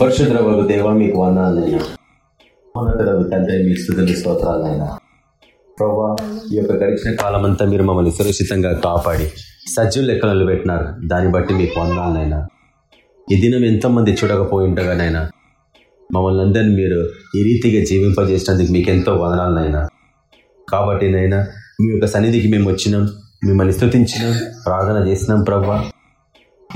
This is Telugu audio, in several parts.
పరిశుద్రవకు దేవ మీకు వందాలైనా ఉన్నతరవు తండ్రి మీ స్థుతులు స్తోత్రాలైనా. ప్రభా ఈ యొక్క గడిచిన కాలం అంతా మీరు మమ్మల్ని సురక్షితంగా కాపాడి సజ్జు లెక్కలు పెట్టినారు. దాన్ని బట్టి మీకు వందాలైనా ఈ దినం ఎంతోమంది చూడకపోయింటగానైనా మమ్మల్ని అందరినీ మీరు ఈ రీతిగా జీవింపజేసినందుకు మీకు ఎంతో వదనాలనైనా కాబట్టి నైనా మీ యొక్క సన్నిధికి మేము వచ్చినాం మిమ్మల్ని స్థుతించినాం ప్రార్థన చేసినాం ప్రభా.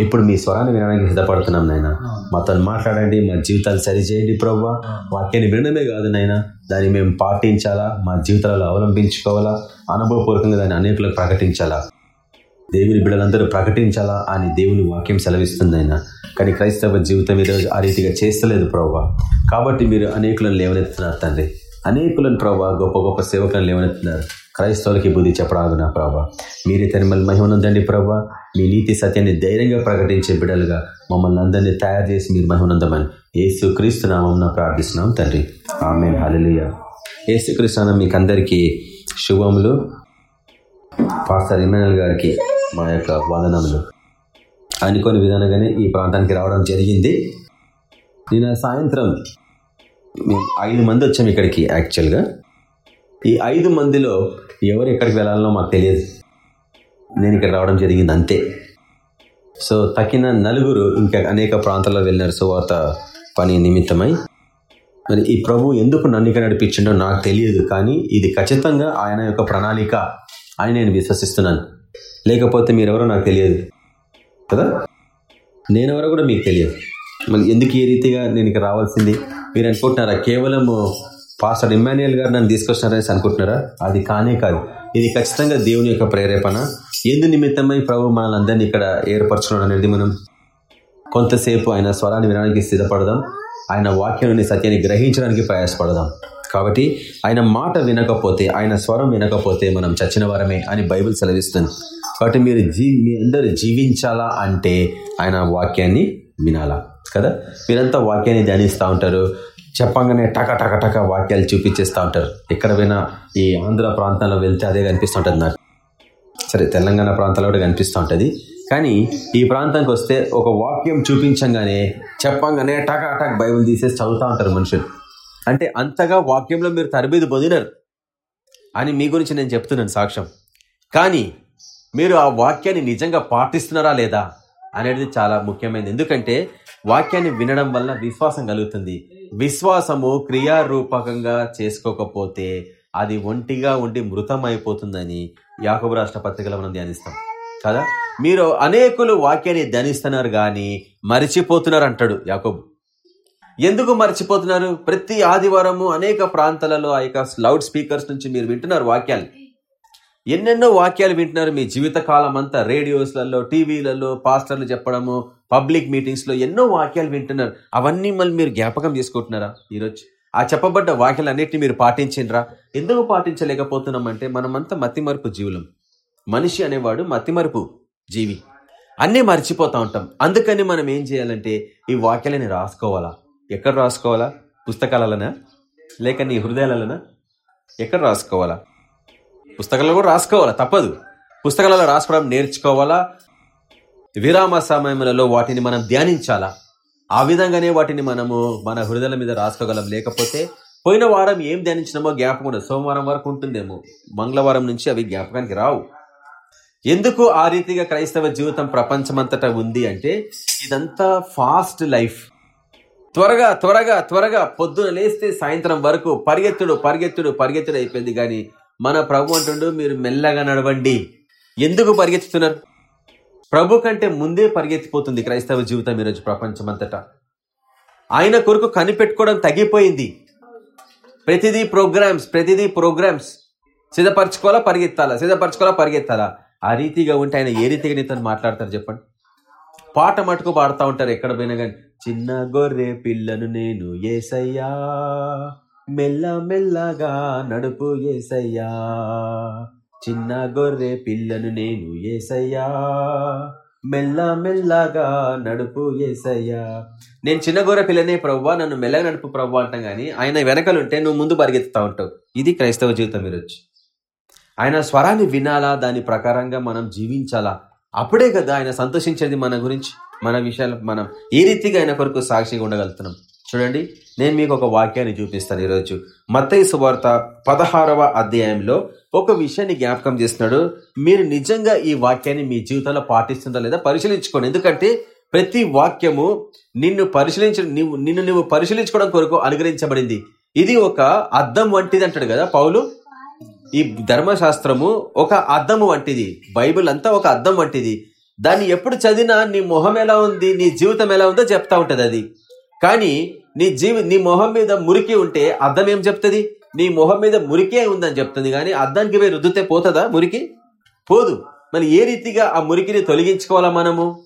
ఇప్పుడు మీ స్వరాన్ని వినడానికి సిద్ధపడుతున్నాం నాయన. మాతో మాట్లాడండి మా జీవితాలు సరిచేయండి ప్రభా వాక్యాన్ని వినడమే కాదు నాయన. దాన్ని మేము పాటించాలా? మా జీవితాలలో అవలంబించుకోవాలా? అనుభవపూర్వకంగా దాన్ని అనేకులకు ప్రకటించాలా? దేవుని బిడ్డలందరూ ప్రకటించాలా? అని దేవుని వాక్యం సెలవిస్తుంది ఆయన కానీ క్రైస్తవ జీవితం ఈరోజు ఆ రీతిగా చేస్తలేదు ప్రభా కాబట్టి మీరు అనేకులను లేవనెత్తున్నారు తండ్రి. అనేకులను ప్రభా గొప్ప గొప్ప సేవకులను లేవనెత్తున్నారు క్రైస్తవులకి బుద్ధి చెప్పరాదు ప్రభా. మీరే తనిమల్ మహిమనుందండి ప్రభా. మీ నీతి సత్యాన్ని ధైర్యంగా ప్రకటించే బిడ్డలుగా మమ్మల్ని అందరినీ తయారు చేసి మీరు మహిమనందమని ఏసుక్రీస్తు నామం ప్రార్థిస్తున్నాం తండ్రి. ఆమె హలలియ ఏసు మీకు అందరికీ శుభములు. పాస్టర్ ఇమానుల్ గారికి మా యొక్క వందనములు. అనుకోని విధానంగానే ఈ ప్రాంతానికి రావడం జరిగింది. నిన్న సాయంత్రం మేము ఐదు మంది వచ్చాము ఇక్కడికి యాక్చువల్గా. ఈ ఐదు మందిలో ఎవరు ఎక్కడికి వెళ్ళాలనో మాకు తెలియదు. నేను ఇక్కడ రావడం జరిగింది అంతే. సో తక్కిన నలుగురు ఇంకా అనేక ప్రాంతాల్లో వెళ్ళినారు సువార్త పని నిమిత్తమై మరి ఈ ప్రభు ఎందుకు నన్ను ఇక్కడ నడిపించిండో నాకు తెలియదు కానీ ఇది ఖచ్చితంగా ఆయన యొక్క ప్రణాళిక అని నేను విశ్వసిస్తున్నాను. లేకపోతే మీరెవరో నాకు తెలియదు. కదా? నేనెవరో కూడా మీకు తెలియదు. మళ్ళీ ఎందుకు ఏ రీతిగా నేను ఇక్కడ రావాల్సింది? మీరు అనుకుంటున్నారా? కేవలము పాస్టర్ ఇమ్మాన్యుయల్ గారు నన్ను తీసుకొచ్చినారని అనుకుంటున్నారా? అది కానే కాదు. ఇది ఖచ్చితంగా దేవుని యొక్క ప్రేరేపణ. ఎందు నిమిత్తమై ప్రభు మనల్ని అందరినీ ఇక్కడ ఏర్పరచడం అనేది మనం కొంతసేపు ఆయన స్వరాన్ని వినడానికి సిద్ధపడదాం. ఆయన వాక్యాన్ని సత్యాన్ని గ్రహించడానికి ప్రయాసపడదాం. కాబట్టి ఆయన మాట వినకపోతే ఆయన స్వరం వినకపోతే మనం చచ్చిన వారమే అని బైబిల్ సెలవిస్తుంది. కాబట్టి మీరు జీ మీ అందరూ జీవించాలా అంటే ఆయన వాక్యాన్ని వినాలా? కదా? మీరంతా వాక్యాన్ని ధ్యానిస్తూ ఉంటారు. చెప్పంగానే టక టక టక వాక్యాలు చూపించేస్తూ ఉంటారు. ఎక్కడ పోయినా ఈ ఆంధ్ర ప్రాంతంలో వెళ్తే అదే కనిపిస్తుంటుంది నాకు. సరే తెలంగాణ ప్రాంతాల్లో కూడా కనిపిస్తూ ఉంటుంది. కానీ ఈ ప్రాంతానికి వస్తే ఒక వాక్యం చూపించంగానే చెప్పంగానే టక టక్ బైబుల్ తీసేసి చదువుతూ ఉంటారు మనుషులు. అంటే అంతగా వాక్యంలో మీరు తరబేది పొందినారు అని మీ గురించి నేను చెప్తున్నాను సాక్ష్యం. కానీ మీరు ఆ వాక్యాన్ని నిజంగా పాటిస్తున్నారా లేదా అనేది చాలా ముఖ్యమైనది. ఎందుకంటే వాక్యాన్ని వినడం వల్ల విశ్వాసం కలుగుతుంది. విశ్వాసము క్రియారూపకంగా చేసుకోకపోతే అది ఒంటిగా ఉండి మృతం అయిపోతుందని యాకబు రాష్ట్ర పత్రికలో మనం ధ్యానిస్తాం. కదా? మీరు అనేకులు వాక్యాన్ని ధ్యానిస్తున్నారు కానీ మరిచిపోతున్నారు అంటాడు యాకబు. ఎందుకు మర్చిపోతున్నారు? ప్రతి ఆదివారము అనేక ప్రాంతాలలో ఆ యొక్క లౌడ్ స్పీకర్స్ నుంచి మీరు వింటున్నారు వాక్యాలు ఎన్నెన్నో వాక్యాలు వింటున్నారు మీ జీవిత కాలం అంతా రేడియోస్లలో టీవీలలో పాస్టర్లు చెప్పడము పబ్లిక్ మీటింగ్స్లో ఎన్నో వాక్యాలు వింటున్నారు. అవన్నీ మళ్ళీ మీరు జ్ఞాపకం చేసుకుంటున్నారా ఈరోజు? ఆ చెప్పబడ్డ వాక్యాలు అన్నిటిని మీరు పాటించిండ్రా ఎందుకు పాటించలేకపోతున్నాం అంటే మనమంతా మతిమరుపు జీవులం. మనిషి అనేవాడు మతిమరుపు జీవి. అన్నీ మర్చిపోతూ ఉంటాం. అందుకని మనం ఏం చేయాలంటే ఈ వాక్యాలని రాసుకోవాలా? ఎక్కడ రాసుకోవాలా? పుస్తకాలలోనా? లేక నీ హృదయాలలోనా? ఎక్కడ రాసుకోవాలా? పుస్తకాల్లో కూడా రాసుకోవాలా? తప్పదు. పుస్తకాలలో రాసుకోవడం నేర్చుకోవాలా? విరామ సమయంలో వాటిని మనం ధ్యానించాలా? ఆ విధంగానే వాటిని మనము మన హృదయాల మీద రాసుకోగలం. లేకపోతే పోయిన వారం ఏం ధ్యానించినామో జ్ఞాపకం ఉండదు. సోమవారం వరకు ఉంటుందేమో. మంగళవారం నుంచి అవి జ్ఞాపకానికి రావు. ఎందుకు ఆ రీతిగా క్రైస్తవ జీవితం ప్రపంచమంతటా ఉంది అంటే ఇదంతా ఫాస్ట్ లైఫ్. త్వరగా త్వరగా త్వరగా పొద్దున లేస్తే సాయంత్రం వరకు పరిగెత్తుడు పరిగెత్తుడు పరిగెత్తుడు అయిపోయింది. కానీ మన ప్రభు అంటుండు మీరు మెల్లగా నడవండి. ఎందుకు పరిగెత్తుతున్నారు? ప్రభు కంటే ముందే పరిగెత్తిపోతుంది క్రైస్తవ జీవితం ఈరోజు ప్రపంచమంతటా. ఆయన కొరకు కనిపెట్టుకోవడం తగ్గిపోయింది. ప్రతిదీ ప్రోగ్రామ్స్ ప్రతిదీ ప్రోగ్రామ్స్. సిద్ధపరచుకోవాలా పరిగెత్తాలా? సిద్ధపరచుకోవాలా పరిగెత్తాలా? ఆ రీతిగా ఉంటే ఆయన ఏ రీతిగా నీతో మాట్లాడతారు చెప్పండి. పాట మటుకు పాడుతూ ఉంటారు ఎక్కడ పోయినా కానీ చిన్న గొర్రె పిల్లను నేను ఏసయ్యా. మెల్ల మెల్లగా నడుపు ఏసయ్యా. చిన్న గొర్రె పిల్లను నేను ఏసయ్యా. మెల్ల మెల్లగా నడుపు ఏసయ్యా. నేను చిన్న గొర్రె పిల్లనే ప్రవ్వా నన్ను మెల్లగా నడుపు ప్రవ్వా అంటాం కానీ ఆయన వెనకలుంటే నువ్వు ముందు పరిగెత్తుతా ఉంటావు. ఇది క్రైస్తవ జీవితం ఈరోజు. ఆయన స్వరాన్ని వినాలా? దాని ప్రకారంగా మనం జీవించాలా? అప్పుడే కదా ఆయన సంతోషించేది మన గురించి మన విషయాలు మనం ఏ రీతిగా ఆయన కొరకు సాక్షిగా ఉండగలుగుతున్నాం? చూడండి నేను మీకు ఒక వాక్యాన్ని చూపిస్తాను ఈరోజు. మత్తయ్య సువార్త పదహారవ అధ్యాయంలో ఒక విషయాన్ని జ్ఞాపకం చేస్తున్నాడు. మీరు నిజంగా ఈ వాక్యాన్ని మీ జీవితంలో పాటిస్తుందా లేదా పరిశీలించుకోండి. ఎందుకంటే ప్రతి వాక్యము నిన్ను పరిశీలించ నిన్ను నువ్వు పరిశీలించుకోవడం కొరకు అనుగ్రహించబడింది. ఇది ఒక అద్దం వంటిది అంటాడు కదా పౌలు? ఈ ధర్మశాస్త్రము ఒక అద్దము వంటిది. బైబిల్ అంతా ఒక అద్దం వంటిది. దాన్ని ఎప్పుడు చదివినా నీ మొహం ఎలా ఉంది నీ జీవితం ఎలా ఉందో చెప్తా ఉంటుంది అది. కానీ నీ జీవి నీ మొహం మీద మురికి ఉంటే అద్దం ఏం చెప్తుంది? నీ మొహం మీద మురికే ఉందని చెప్తుంది కానీ అద్దానికి పోయి రుద్దితే పోతుందా మురికి? పోదు. మరి ఏ రీతిగా ఆ మురికిని తొలగించుకోవాలా మనము?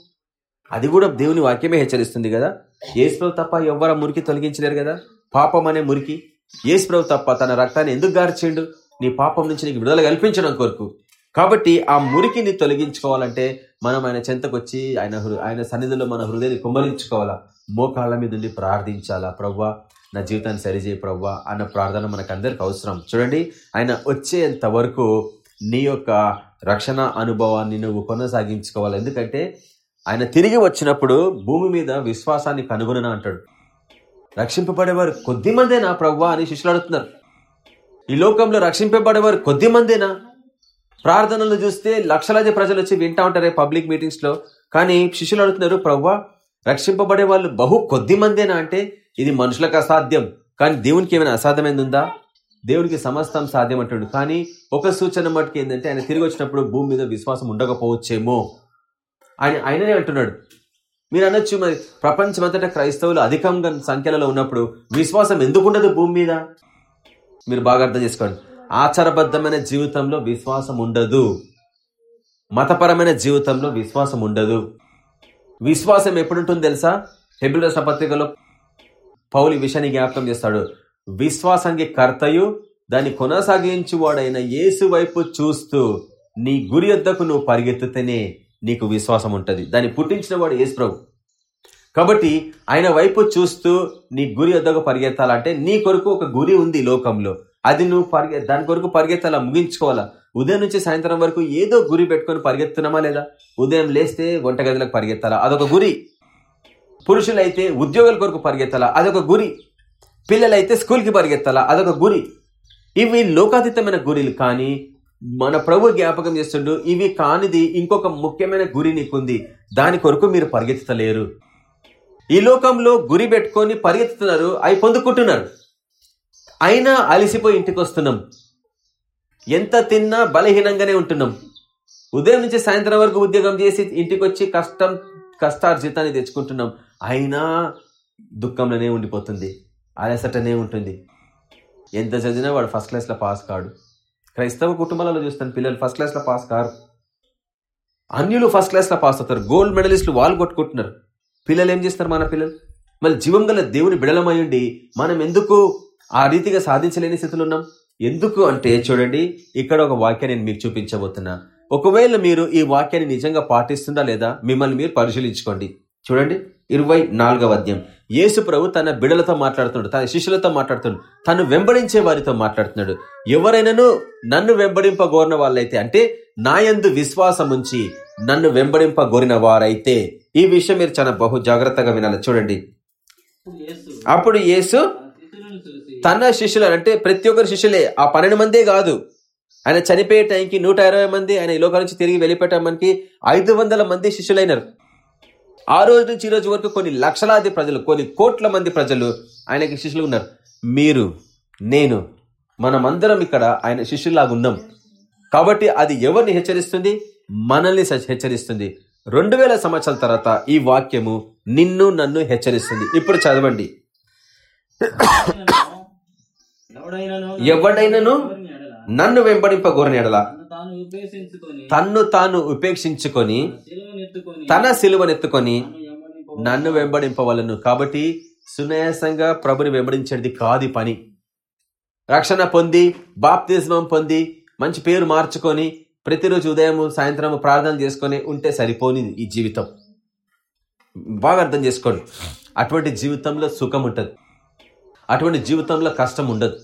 అది కూడా దేవుని వాక్యమే హెచ్చరిస్తుంది కదా. ఏసుప్రభు తప్ప ఎవ్వరు మురికి తొలగించలేరు కదా? పాపం అనే మురికి. ఏసుప్రభు తప్ప తన రక్తాన్ని ఎందుకు గార్చిండు? నీ పాపం నుంచి నీకు విడుదల కల్పించడం కొరకు. కాబట్టి ఆ మురికిని తొలగించుకోవాలంటే మనం ఆయన చెంతకొచ్చి ఆయన హృ- ఆయన సన్నిధిలో మన హృదయాన్ని కుమ్మరించుకోవాలా. మోకాళ్ళ మీద ఉండి ప్రార్థించాలా? ప్రవ్వా నా జీవితాన్ని సరిచేయి ప్రవ్వా అన్న ప్రార్థన మనకందరికి అవసరం. చూడండి ఆయన వచ్చేంత వరకు నీ యొక్క రక్షణ అనుభవాన్ని నువ్వు కొనసాగించుకోవాలి. ఎందుకంటే ఆయన తిరిగి వచ్చినప్పుడు భూమి మీద విశ్వాసాన్ని కనుగొనన అంటాడు. రక్షింపబడేవారు కొద్ది మందేనా ప్రవ్వా అని శిష్యులు అడుగుతున్నారు. ఈ లోకంలో రక్షింపబడేవారు కొద్ది మందేనా? ప్రార్థనలు చూస్తే లక్షలాది ప్రజలు వచ్చి వింటా ఉంటారే పబ్లిక్ మీటింగ్స్లో. కానీ శిష్యులు అడుగుతున్నారు ప్రవ్వా రక్షింపబడే వాళ్ళు బహు కొద్ది మందేనా అంటే ఇది మనుషులకు అసాధ్యం. కానీ దేవునికి ఏమైనా అసాధ్యమైంది ఉందా దేవునికి సమస్తం సాధ్యం అంటాడు కానీ ఒక సూచన మటుకు ఏంటంటే ఆయన తిరిగి వచ్చినప్పుడు భూమి మీద విశ్వాసం ఉండకపోవచ్చేమో. ఆయన ఆయననే అంటున్నాడు. మీరు అనొచ్చు మరి ప్రపంచమంతటా క్రైస్తవులు అధికంగా సంఖ్యలలో ఉన్నప్పుడు విశ్వాసం ఎందుకు ఉండదు భూమి మీద? మీరు బాగా అర్థం చేసుకోండి. ఆచారబద్ధమైన జీవితంలో విశ్వాసం ఉండదు. మతపరమైన జీవితంలో విశ్వాసం ఉండదు. విశ్వాసం ఎప్పుడుంటుంది తెలుసా? హెబిల్ రాష్ట్ర పత్రికలో పౌలి విషయాన్ని జ్ఞాపకం చేస్తాడు. విశ్వాసానికి కర్తయు దాన్ని కొనసాగించువాడైన యేసు వైపు చూస్తూ నీ గురి వద్దకు నువ్వు పరిగెత్తితేనే నీకు విశ్వాసం ఉంటుంది. దాన్ని పుట్టించిన వాడు యేసు ప్రభు. కాబట్టి ఆయన వైపు చూస్తూ నీ గురి వద్దకు పరిగెత్తాలంటే నీ కొరకు ఒక గురి ఉంది లోకంలో. అది నువ్వు పరిగె దాని కొరకు పరిగెత్తాలా? ముగించుకోవాలా? ఉదయం నుంచి సాయంత్రం వరకు ఏదో గురి పెట్టుకొని పరిగెత్తున్నామా లేదా? ఉదయం లేస్తే వంటగదిలకు పరిగెత్తాలా? అదొక గురి. పురుషులైతే ఉద్యోగాల కొరకు పరిగెత్తాలా? అదొక గురి. పిల్లలైతే స్కూల్కి పరిగెత్తాలా? అదొక గురి. ఇవి లోకాతీతమైన గురిలు కానీ మన ప్రభు జ్ఞాపకం చేస్తుండు ఇవి కానిది ఇంకొక ముఖ్యమైన గురి నీకుంది. దాని కొరకు మీరు పరిగెత్తలేరు ఈ లోకంలో గురి పెట్టుకొని పరిగెత్తుతున్నారు అవి పొందుకుంటున్నారు. అయినా అలసిపోయి ఇంటికి వస్తున్నాం ఎంత తిన్నా బలహీనంగానే ఉంటున్నాం. ఉదయం నుంచి సాయంత్రం వరకు ఉద్యోగం చేసి ఇంటికి వచ్చి కష్టం కష్టార్జితాన్ని తెచ్చుకుంటున్నాం. అయినా దుఃఖంలోనే ఉండిపోతుంది అలసటనే ఉంటుంది. ఎంత చదివినా వాడు ఫస్ట్ క్లాస్లో పాస్ కాడు. క్రైస్తవ కుటుంబాలలో చూస్తాను పిల్లలు ఫస్ట్ క్లాస్లో పాస్ కారు. అన్యులు ఫస్ట్ క్లాస్లో పాస్ అవుతారు గోల్డ్ మెడలిస్టులు వాళ్ళు కొట్టుకుంటున్నారు. పిల్లలు ఏం చేస్తారు మన పిల్లలు? మళ్ళీ జీవం గల దేవుని బిడలమై ఉండి మనం ఎందుకు ఆ రీతిగా సాధించలేని స్థితిలో ఉన్నాం? ఎందుకు అంటే చూడండి ఇక్కడ ఒక వాక్యాన్ని నేను మీకు చూపించబోతున్నా. ఒకవేళ మీరు ఈ వాక్యాన్ని నిజంగా పాటిస్తుందా లేదా మిమ్మల్ని మీరు పరిశీలించుకోండి. చూడండి ఇరవై నాలుగవ అధ్యాయం. యేసు ప్రభు తన బిడలతో మాట్లాడుతున్నాడు తన శిష్యులతో మాట్లాడుతున్నాడు తను వెంబడించే వారితో మాట్లాడుతున్నాడు. ఎవరైనాను నన్ను వెంబడింపగోరిన వాళ్ళైతే అంటే నాయందు విశ్వాసం ఉంచి నన్ను వెంబడింపగోరిన వారైతే ఈ విషయం మీరు చాలా బహు జాగ్రత్తగా వినాలి. చూడండి. అప్పుడు యేసు తన శిష్యులు అంటే ప్రతి ఒక్కరు శిష్యులే ఆ పన్నెండు మందే కాదు. ఆయన చనిపోయే టైంకి నూట ఇరవై మంది ఆయన ఈ లోకాల నుంచి తిరిగి వెళ్ళిపెట్టమని ఐదు వందల మంది శిష్యులైనారు. ఆ రోజు నుంచి ఈ రోజు వరకు కొన్ని లక్షలాది ప్రజలు కొన్ని కోట్ల మంది ప్రజలు ఆయనకి శిష్యులు ఉన్నారు. మీరు నేను మనమందరం ఇక్కడ ఆయన శిష్యుల్లాగా ఉన్నాం. కాబట్టి అది ఎవరిని హెచ్చరిస్తుంది? మనల్ని హెచ్చరిస్తుంది. రెండు వేల సంవత్సరాల తర్వాత ఈ వాక్యము నిన్ను నన్ను హెచ్చరిస్తుంది. ఇప్పుడు చదవండి. ఎవడైనను నన్ను వెంబడింపగోరని ఎడల తన్ను తాను ఉపేక్షించుకొని తాను సిలువనెత్తుకొని నన్ను వెంబడింప- నన్ను వెంబడింపవలను. కాబట్టి సునాయాసంగా ప్రభుని వెంబడించేది కాది పని. రక్షణ పొంది బాప్తిజమం పొంది మంచి పేరు మార్చుకొని ప్రతిరోజు ఉదయం సాయంత్రం ప్రార్థన చేసుకొని ఉంటే సరిపోని ఈ జీవితం. బాగా అర్థం చేసుకోండి. అటువంటి జీవితంలో సుఖం ఉంటుంది. అటువంటి జీవితంలో కష్టం ఉండదు.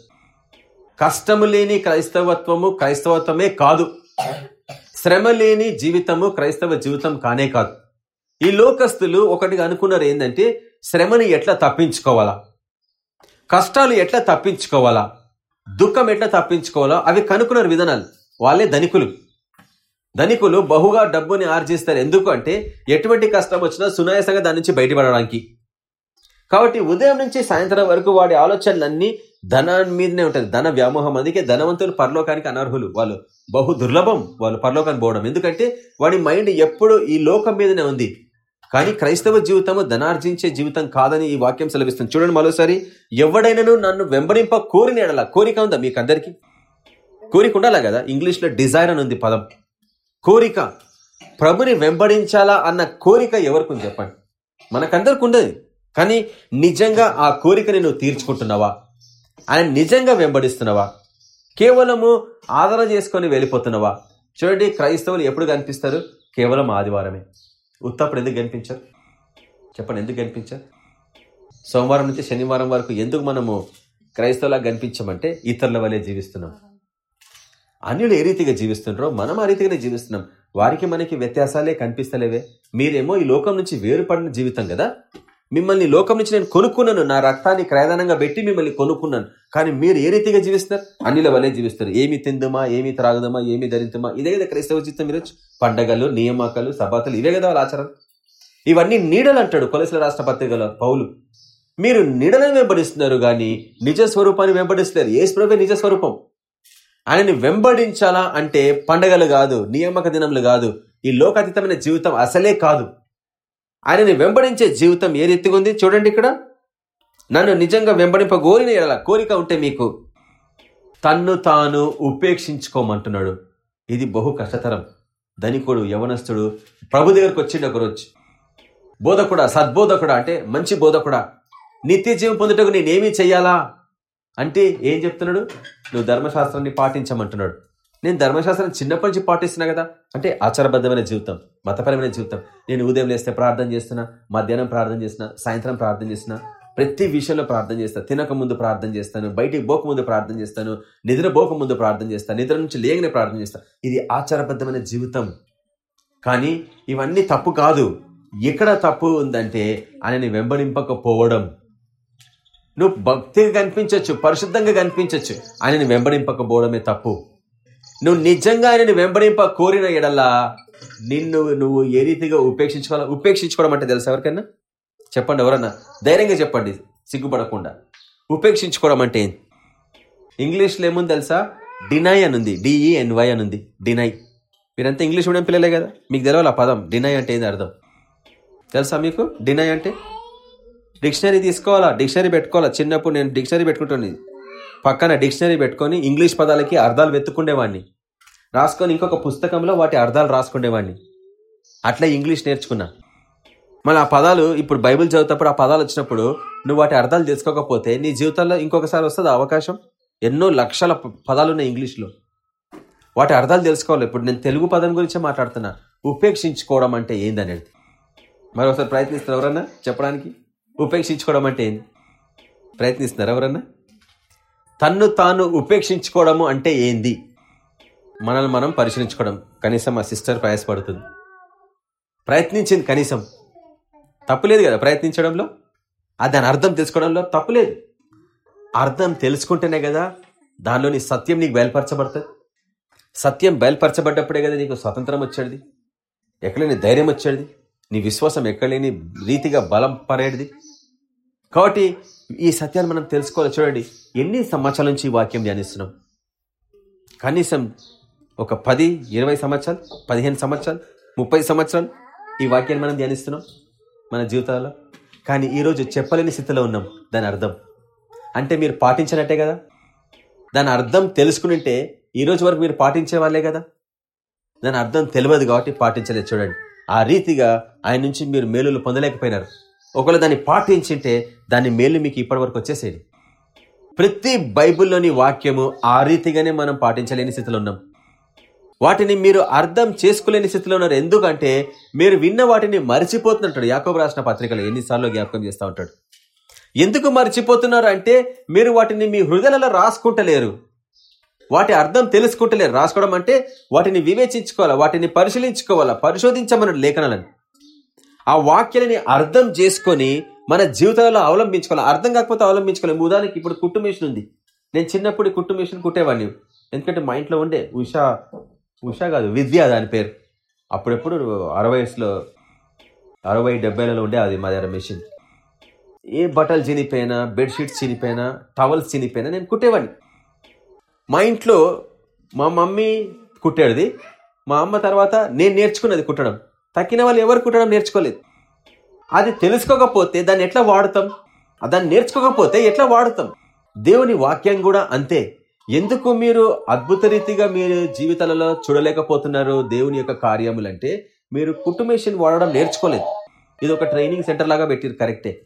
కష్టము లేని క్రైస్తవత్వము క్రైస్తవత్వమే కాదు. శ్రమ లేని జీవితము క్రైస్తవ జీవితం కానే కాదు. ఈ లోకస్తులు ఒకటిగా అనుకున్నారు ఏంటంటే శ్రమని ఎట్లా తప్పించుకోవాలా? కష్టాలు ఎట్లా తప్పించుకోవాలా? దుఃఖం ఎట్లా తప్పించుకోవాలా? అవి కనుక్కున్నారు విధానాలు. వాళ్ళే ధనికులు. ధనికులు బహుగా డబ్బుని ఆర్జిస్తారు. ఎందుకు అంటే ఎటువంటి కష్టం వచ్చినా సునాయాసంగా దాని నుంచి బయటపడడానికి. కాబట్టి ఉదయం నుంచి సాయంత్రం వరకు వాడి ఆలోచనలన్నీ ధనాన్ని మీదనే ఉంటుంది. ధన వ్యామోహం అందుకే ధనవంతులు పరలోకానికి అనర్హులు. వాళ్ళు బహు దుర్లభం. వాళ్ళు పరలోకాన్ని పోవడం. ఎందుకంటే వాడి మైండ్ ఎప్పుడు ఈ లోకం మీదనే ఉంది. కానీ క్రైస్తవ జీవితము ధనార్జించే జీవితం కాదని ఈ వాక్యం సెలవిస్తుంది. చూడండి మరోసారి. ఎవడైనాను నన్ను వెంబడింప కోరిన కోరిక ఉందా మీకు అందరికి కోరిక ఉండాలా కదా? ఇంగ్లీష్లో డిజైర్ అని ఉంది పదం. కోరిక. ప్రభుని వెంబడించాలా అన్న కోరిక ఎవరికి చెప్పండి. మనకందరికి ఉండదు కానీ నిజంగా ఆ కోరికని నువ్వు తీర్చుకుంటున్నావా? ఆయన నిజంగా వెంబడిస్తున్నావా? కేవలము ఆదరణ చేసుకొని వెళ్ళిపోతున్నావా? చూడండి క్రైస్తవులు ఎప్పుడు కనిపిస్తారు? కేవలం ఆదివారమే. ఉత్తప్పుడు ఎందుకు కనిపించారు? చెప్పండి ఎందుకు కనిపించారు? సోమవారం నుంచి శనివారం వరకు ఎందుకు మనము క్రైస్తవులా కనిపించమంటే ఇతరుల వల్లే జీవిస్తున్నాం. అన్యులు ఏ రీతిగా జీవిస్తున్నారో మనం ఆ రీతిగానే జీవిస్తున్నాం. వారికి మనకి వ్యత్యాసాలే కనిపిస్తలేవే. మీరేమో ఈ లోకం నుంచి వేరుపడిన జీవితం కదా? మిమ్మల్ని లోకం నుంచి నేను కొనుక్కున్నాను. నా రక్తాన్ని క్రయదానంగా పెట్టి మిమ్మల్ని కొనుక్కున్నాను. కానీ మీరు ఏ రీతిగా జీవిస్తారు అన్నిల వల్లే జీవిస్తారు. ఏమి తిందుమా? ఏమి త్రాగదమా? ఏమి ధరిద్దామా ఇదే కదా క్రైస్తవ జీవితం మీరు పండగలు నియామకాలు సభాతలు ఇవే కదా వాళ్ళ ఆచారం ఇవన్నీ నీడలు అంటాడు కొలసల రాష్ట్ర పత్రికలో పౌలు. మీరు నీడలను వెంబడిస్తున్నారు కానీ నిజ స్వరూపాన్ని వెంబడిస్తున్నారు ఏ స్వరూపే నిజ స్వరూపం. ఆయనని వెంబడించాలా అంటే పండగలు కాదు నియామక దినములు కాదు. ఈ లోకాతీతమైన జీవితం అసలే కాదు. ఆయనని వెంబడించే జీవితం ఏ రీతిగా ఉంది చూడండి ఇక్కడ. నన్ను నిజంగా వెంబడింపగోరిన కోరిన కోరిక ఉంటే మీకు. తన్ను తాను ఉపేక్షించుకోమంటున్నాడు. ఇది బహు కష్టతరం. ధనికుడు యవనస్తుడు ప్రభు దగ్గరకు వచ్చిండు ఒకరోజు. బోధకుడా సద్బోధకుడా అంటే మంచి బోధకుడా. నిత్య జీవం పొందుటకు నేనేమీ చెయ్యాలా అంటే ఏం చెప్తున్నాడు? నువ్వు ధర్మశాస్త్రాన్ని పాటించమంటున్నాడు. నేను ధర్మశాస్త్రం చిన్నప్పటి నుంచి పాటిస్తున్నా కదా. అంటే ఆచారబద్ధమైన జీవితం మతపరమైన జీవితం. నేను ఉదయం లేస్తే ప్రార్థన చేస్తున్నా మధ్యాహ్నం ప్రార్థన చేసిన సాయంత్రం ప్రార్థన చేసిన ప్రతి విషయంలో ప్రార్థన చేస్తాను తినక ముందు ప్రార్థన చేస్తాను బయటికి పోక ముందు ప్రార్థన చేస్తాను నిద్ర పోక ముందు ప్రార్థన చేస్తాను నిద్ర నుంచి లేగనే ప్రార్థన చేస్తాను ఇది ఆచారబద్ధమైన జీవితం. కానీ ఇవన్నీ తప్పు కాదు. ఎక్కడ తప్పు ఉందంటే ఆయనని వెంబడింపకపోవడం. నువ్వు భక్తిగా కనిపించవచ్చు పరిశుద్ధంగా కనిపించవచ్చు ఆయనని వెంబడింపకపోవడమే తప్పు. నువ్వు నిజంగా ఆయనని వెంబడింప కోరిన ఎడల్లా నిన్ను నువ్వు ఏ రీతిగా ఉపేక్షించుకోవాలా? ఉపేక్షించుకోవడం అంటే తెలుసా ఎవరికైనా చెప్పండి ఎవరన్నా? ధైర్యంగా చెప్పండి సిగ్గుపడకుండా. ఉపేక్షించుకోవడం అంటే ఏంటి ఇంగ్లీష్లో ఏముంది తెలుసా? డినై అని ఉంది డిఈఎన్వై అని ఉంది డినై మీరంతా ఇంగ్లీష్ మీడియం పిల్లలే కదా? మీకు తెలవాలి ఆ పదం? డినై అంటే ఏంది అర్థం? తెలుసా మీకు? డినై అంటే? డిక్షనరీ తీసుకోవాలా? డిక్షనరీ పెట్టుకోవాలా? చిన్నప్పుడు నేను డిక్షనరీ పెట్టుకుంటాను. పక్కన డిక్షనరీ పెట్టుకొని ఇంగ్లీష్ పదాలకి అర్థాలు వెతుక్కుండేవాడిని. రాసుకొని ఇంకొక పుస్తకంలో వాటి అర్థాలు రాసుకునేవాడిని అట్లా ఇంగ్లీష్ నేర్చుకున్నా. మళ్ళీ ఆ పదాలు ఇప్పుడు బైబిల్ చదువుతప్పుడు ఆ పదాలు వచ్చినప్పుడు నువ్వు వాటి అర్థాలు తెలుసుకోకపోతే నీ జీవితంలో ఇంకొకసారి వస్తుంది అవకాశం? ఎన్నో లక్షల పదాలు ఉన్నాయి ఇంగ్లీష్లో. వాటి అర్థాలు తెలుసుకోవాలి. ఇప్పుడు నేను తెలుగు పదం గురించే మాట్లాడుతున్నా. ఉపేక్షించుకోవడం అంటే ఏందనేది? మరొకసారి ఒకసారి ప్రయత్నిస్తారు ఎవరన్నా? చెప్పడానికి? ఉపేక్షించుకోవడం అంటే ఏంది? ప్రయత్నిస్తున్నారు ఎవరన్నా? తన్ను తాను ఉపేక్షించుకోవడము అంటే ఏంది? మనల్ని మనం పరిశీలించుకోవడం కనీసం మా సిస్టర్ ప్రయాసపడుతుంది. ప్రయత్నించింది కనీసం. తప్పులేదు కదా ప్రయత్నించడంలో? ఆ దాని అర్థం తెలుసుకోవడంలో తప్పులేదు. అర్థం తెలుసుకుంటేనే కదా దానిలోని సత్యం నీకు బయలుపరచబడుతుంది. సత్యం బయలుపరచబడ్డప్పుడే కదా నీకు స్వతంత్రం వచ్చేది. ఎక్కడలేని ధైర్యం వచ్చేది. నీ విశ్వాసం ఎక్కడలేని రీతిగా బలం పరేది కాబట్టి ఈ సత్యాన్ని మనం తెలుసుకోవాలి. చూడండి ఎన్ని సంవత్సరాల నుంచి ఈ వాక్యం ధ్యానిస్తున్నాం? కనీసం ఒక పది ఇరవై సంవత్సరాలు పదిహేను సంవత్సరాలు ముప్పై సంవత్సరాలు ఈ వాక్యాన్ని మనం ధ్యానిస్తున్నాం మన జీవితాల్లో. కానీ ఈరోజు చెప్పలేని స్థితిలో ఉన్నాం. దాని అర్థం? అంటే మీరు పాటించినట్టే కదా? దాని అర్థం తెలుసుకునింటే ఈ రోజు వరకు మీరు పాటించే వాళ్ళే కదా? దాని అర్థం తెలియదు కాబట్టి పాటించలేదు. చూడండి. ఆ రీతిగా ఆయన నుంచి మీరు మేలులు పొందలేకపోయినారు. ఒకవేళ దాన్ని పాటించింటే దాని మేలు మీకు ఇప్పటి వరకు వచ్చేసేది. ప్రతి బైబిల్లోని వాక్యము ఆ రీతిగానే మనం పాటించలేని స్థితిలో ఉన్నాం. వాటిని మీరు అర్థం చేసుకోలేని స్థితిలో ఉన్నారు. ఎందుకంటే మీరు విన్న వాటిని మర్చిపోతున్నట్టు యాకోబు రాసిన పత్రికలు ఎన్నిసార్లు జ్ఞాపకం చేస్తూ ఉంటాడు. ఎందుకు మర్చిపోతున్నారు అంటే మీరు వాటిని మీ హృదయలలో రాసుకుంటలేరు. వాటి అర్థం తెలుసుకుంటలేరు. రాసుకోవడం అంటే వాటిని వివేచించుకోవాలా వాటిని పరిశీలించుకోవాలా పరిశోధించమని లేఖనాలను. ఆ వాక్యాలని అర్థం చేసుకొని మన జీవితాలలో అవలంబించుకోవాలి. అర్థం కాకపోతే అవలంబించుకోవాలి ఉదాహరణకి ఇప్పుడు కుట్టు మిషన్ ఉంది. నేను చిన్నప్పుడు కుట్టు మిషన్ కుట్టేవాడిని. ఎందుకంటే మా ఇంట్లో ఉండే ఉషా ఉషా కాదు విద్య దాని పేరు. అప్పుడెప్పుడు అరవై వయసులో అరవై డెబ్బైలలో ఉండే అది మా దగ్గర మెషిన్ ఏ బట్టలు చినిపోయినా బెడ్షీట్స్ చినిపోయినా టవల్స్ చినిపోయినా నేను కుట్టేవాడిని. మా ఇంట్లో మా మమ్మీ కుట్టేది. మా అమ్మ తర్వాత నేను నేర్చుకున్నది కుట్టడం. తక్కిన వాళ్ళు ఎవరు కుట్టడం నేర్చుకోలేదు. అది తెలుసుకోకపోతే దాన్ని ఎట్లా వాడతాం? దాన్ని నేర్చుకోకపోతే ఎట్లా వాడుతాం? దేవుని వాక్యం కూడా అంతే. ఎందుకు మీరు అద్భుత రీతిగా మీరు జీవితాలలో చూడలేకపోతున్నారు దేవుని యొక్క కార్యములంటే మీరు కుటుంబేషన్ వాడడం నేర్చుకోలేదు. ఇది ఒక ట్రైనింగ్ సెంటర్ లాగా పెట్టారు కరెక్టే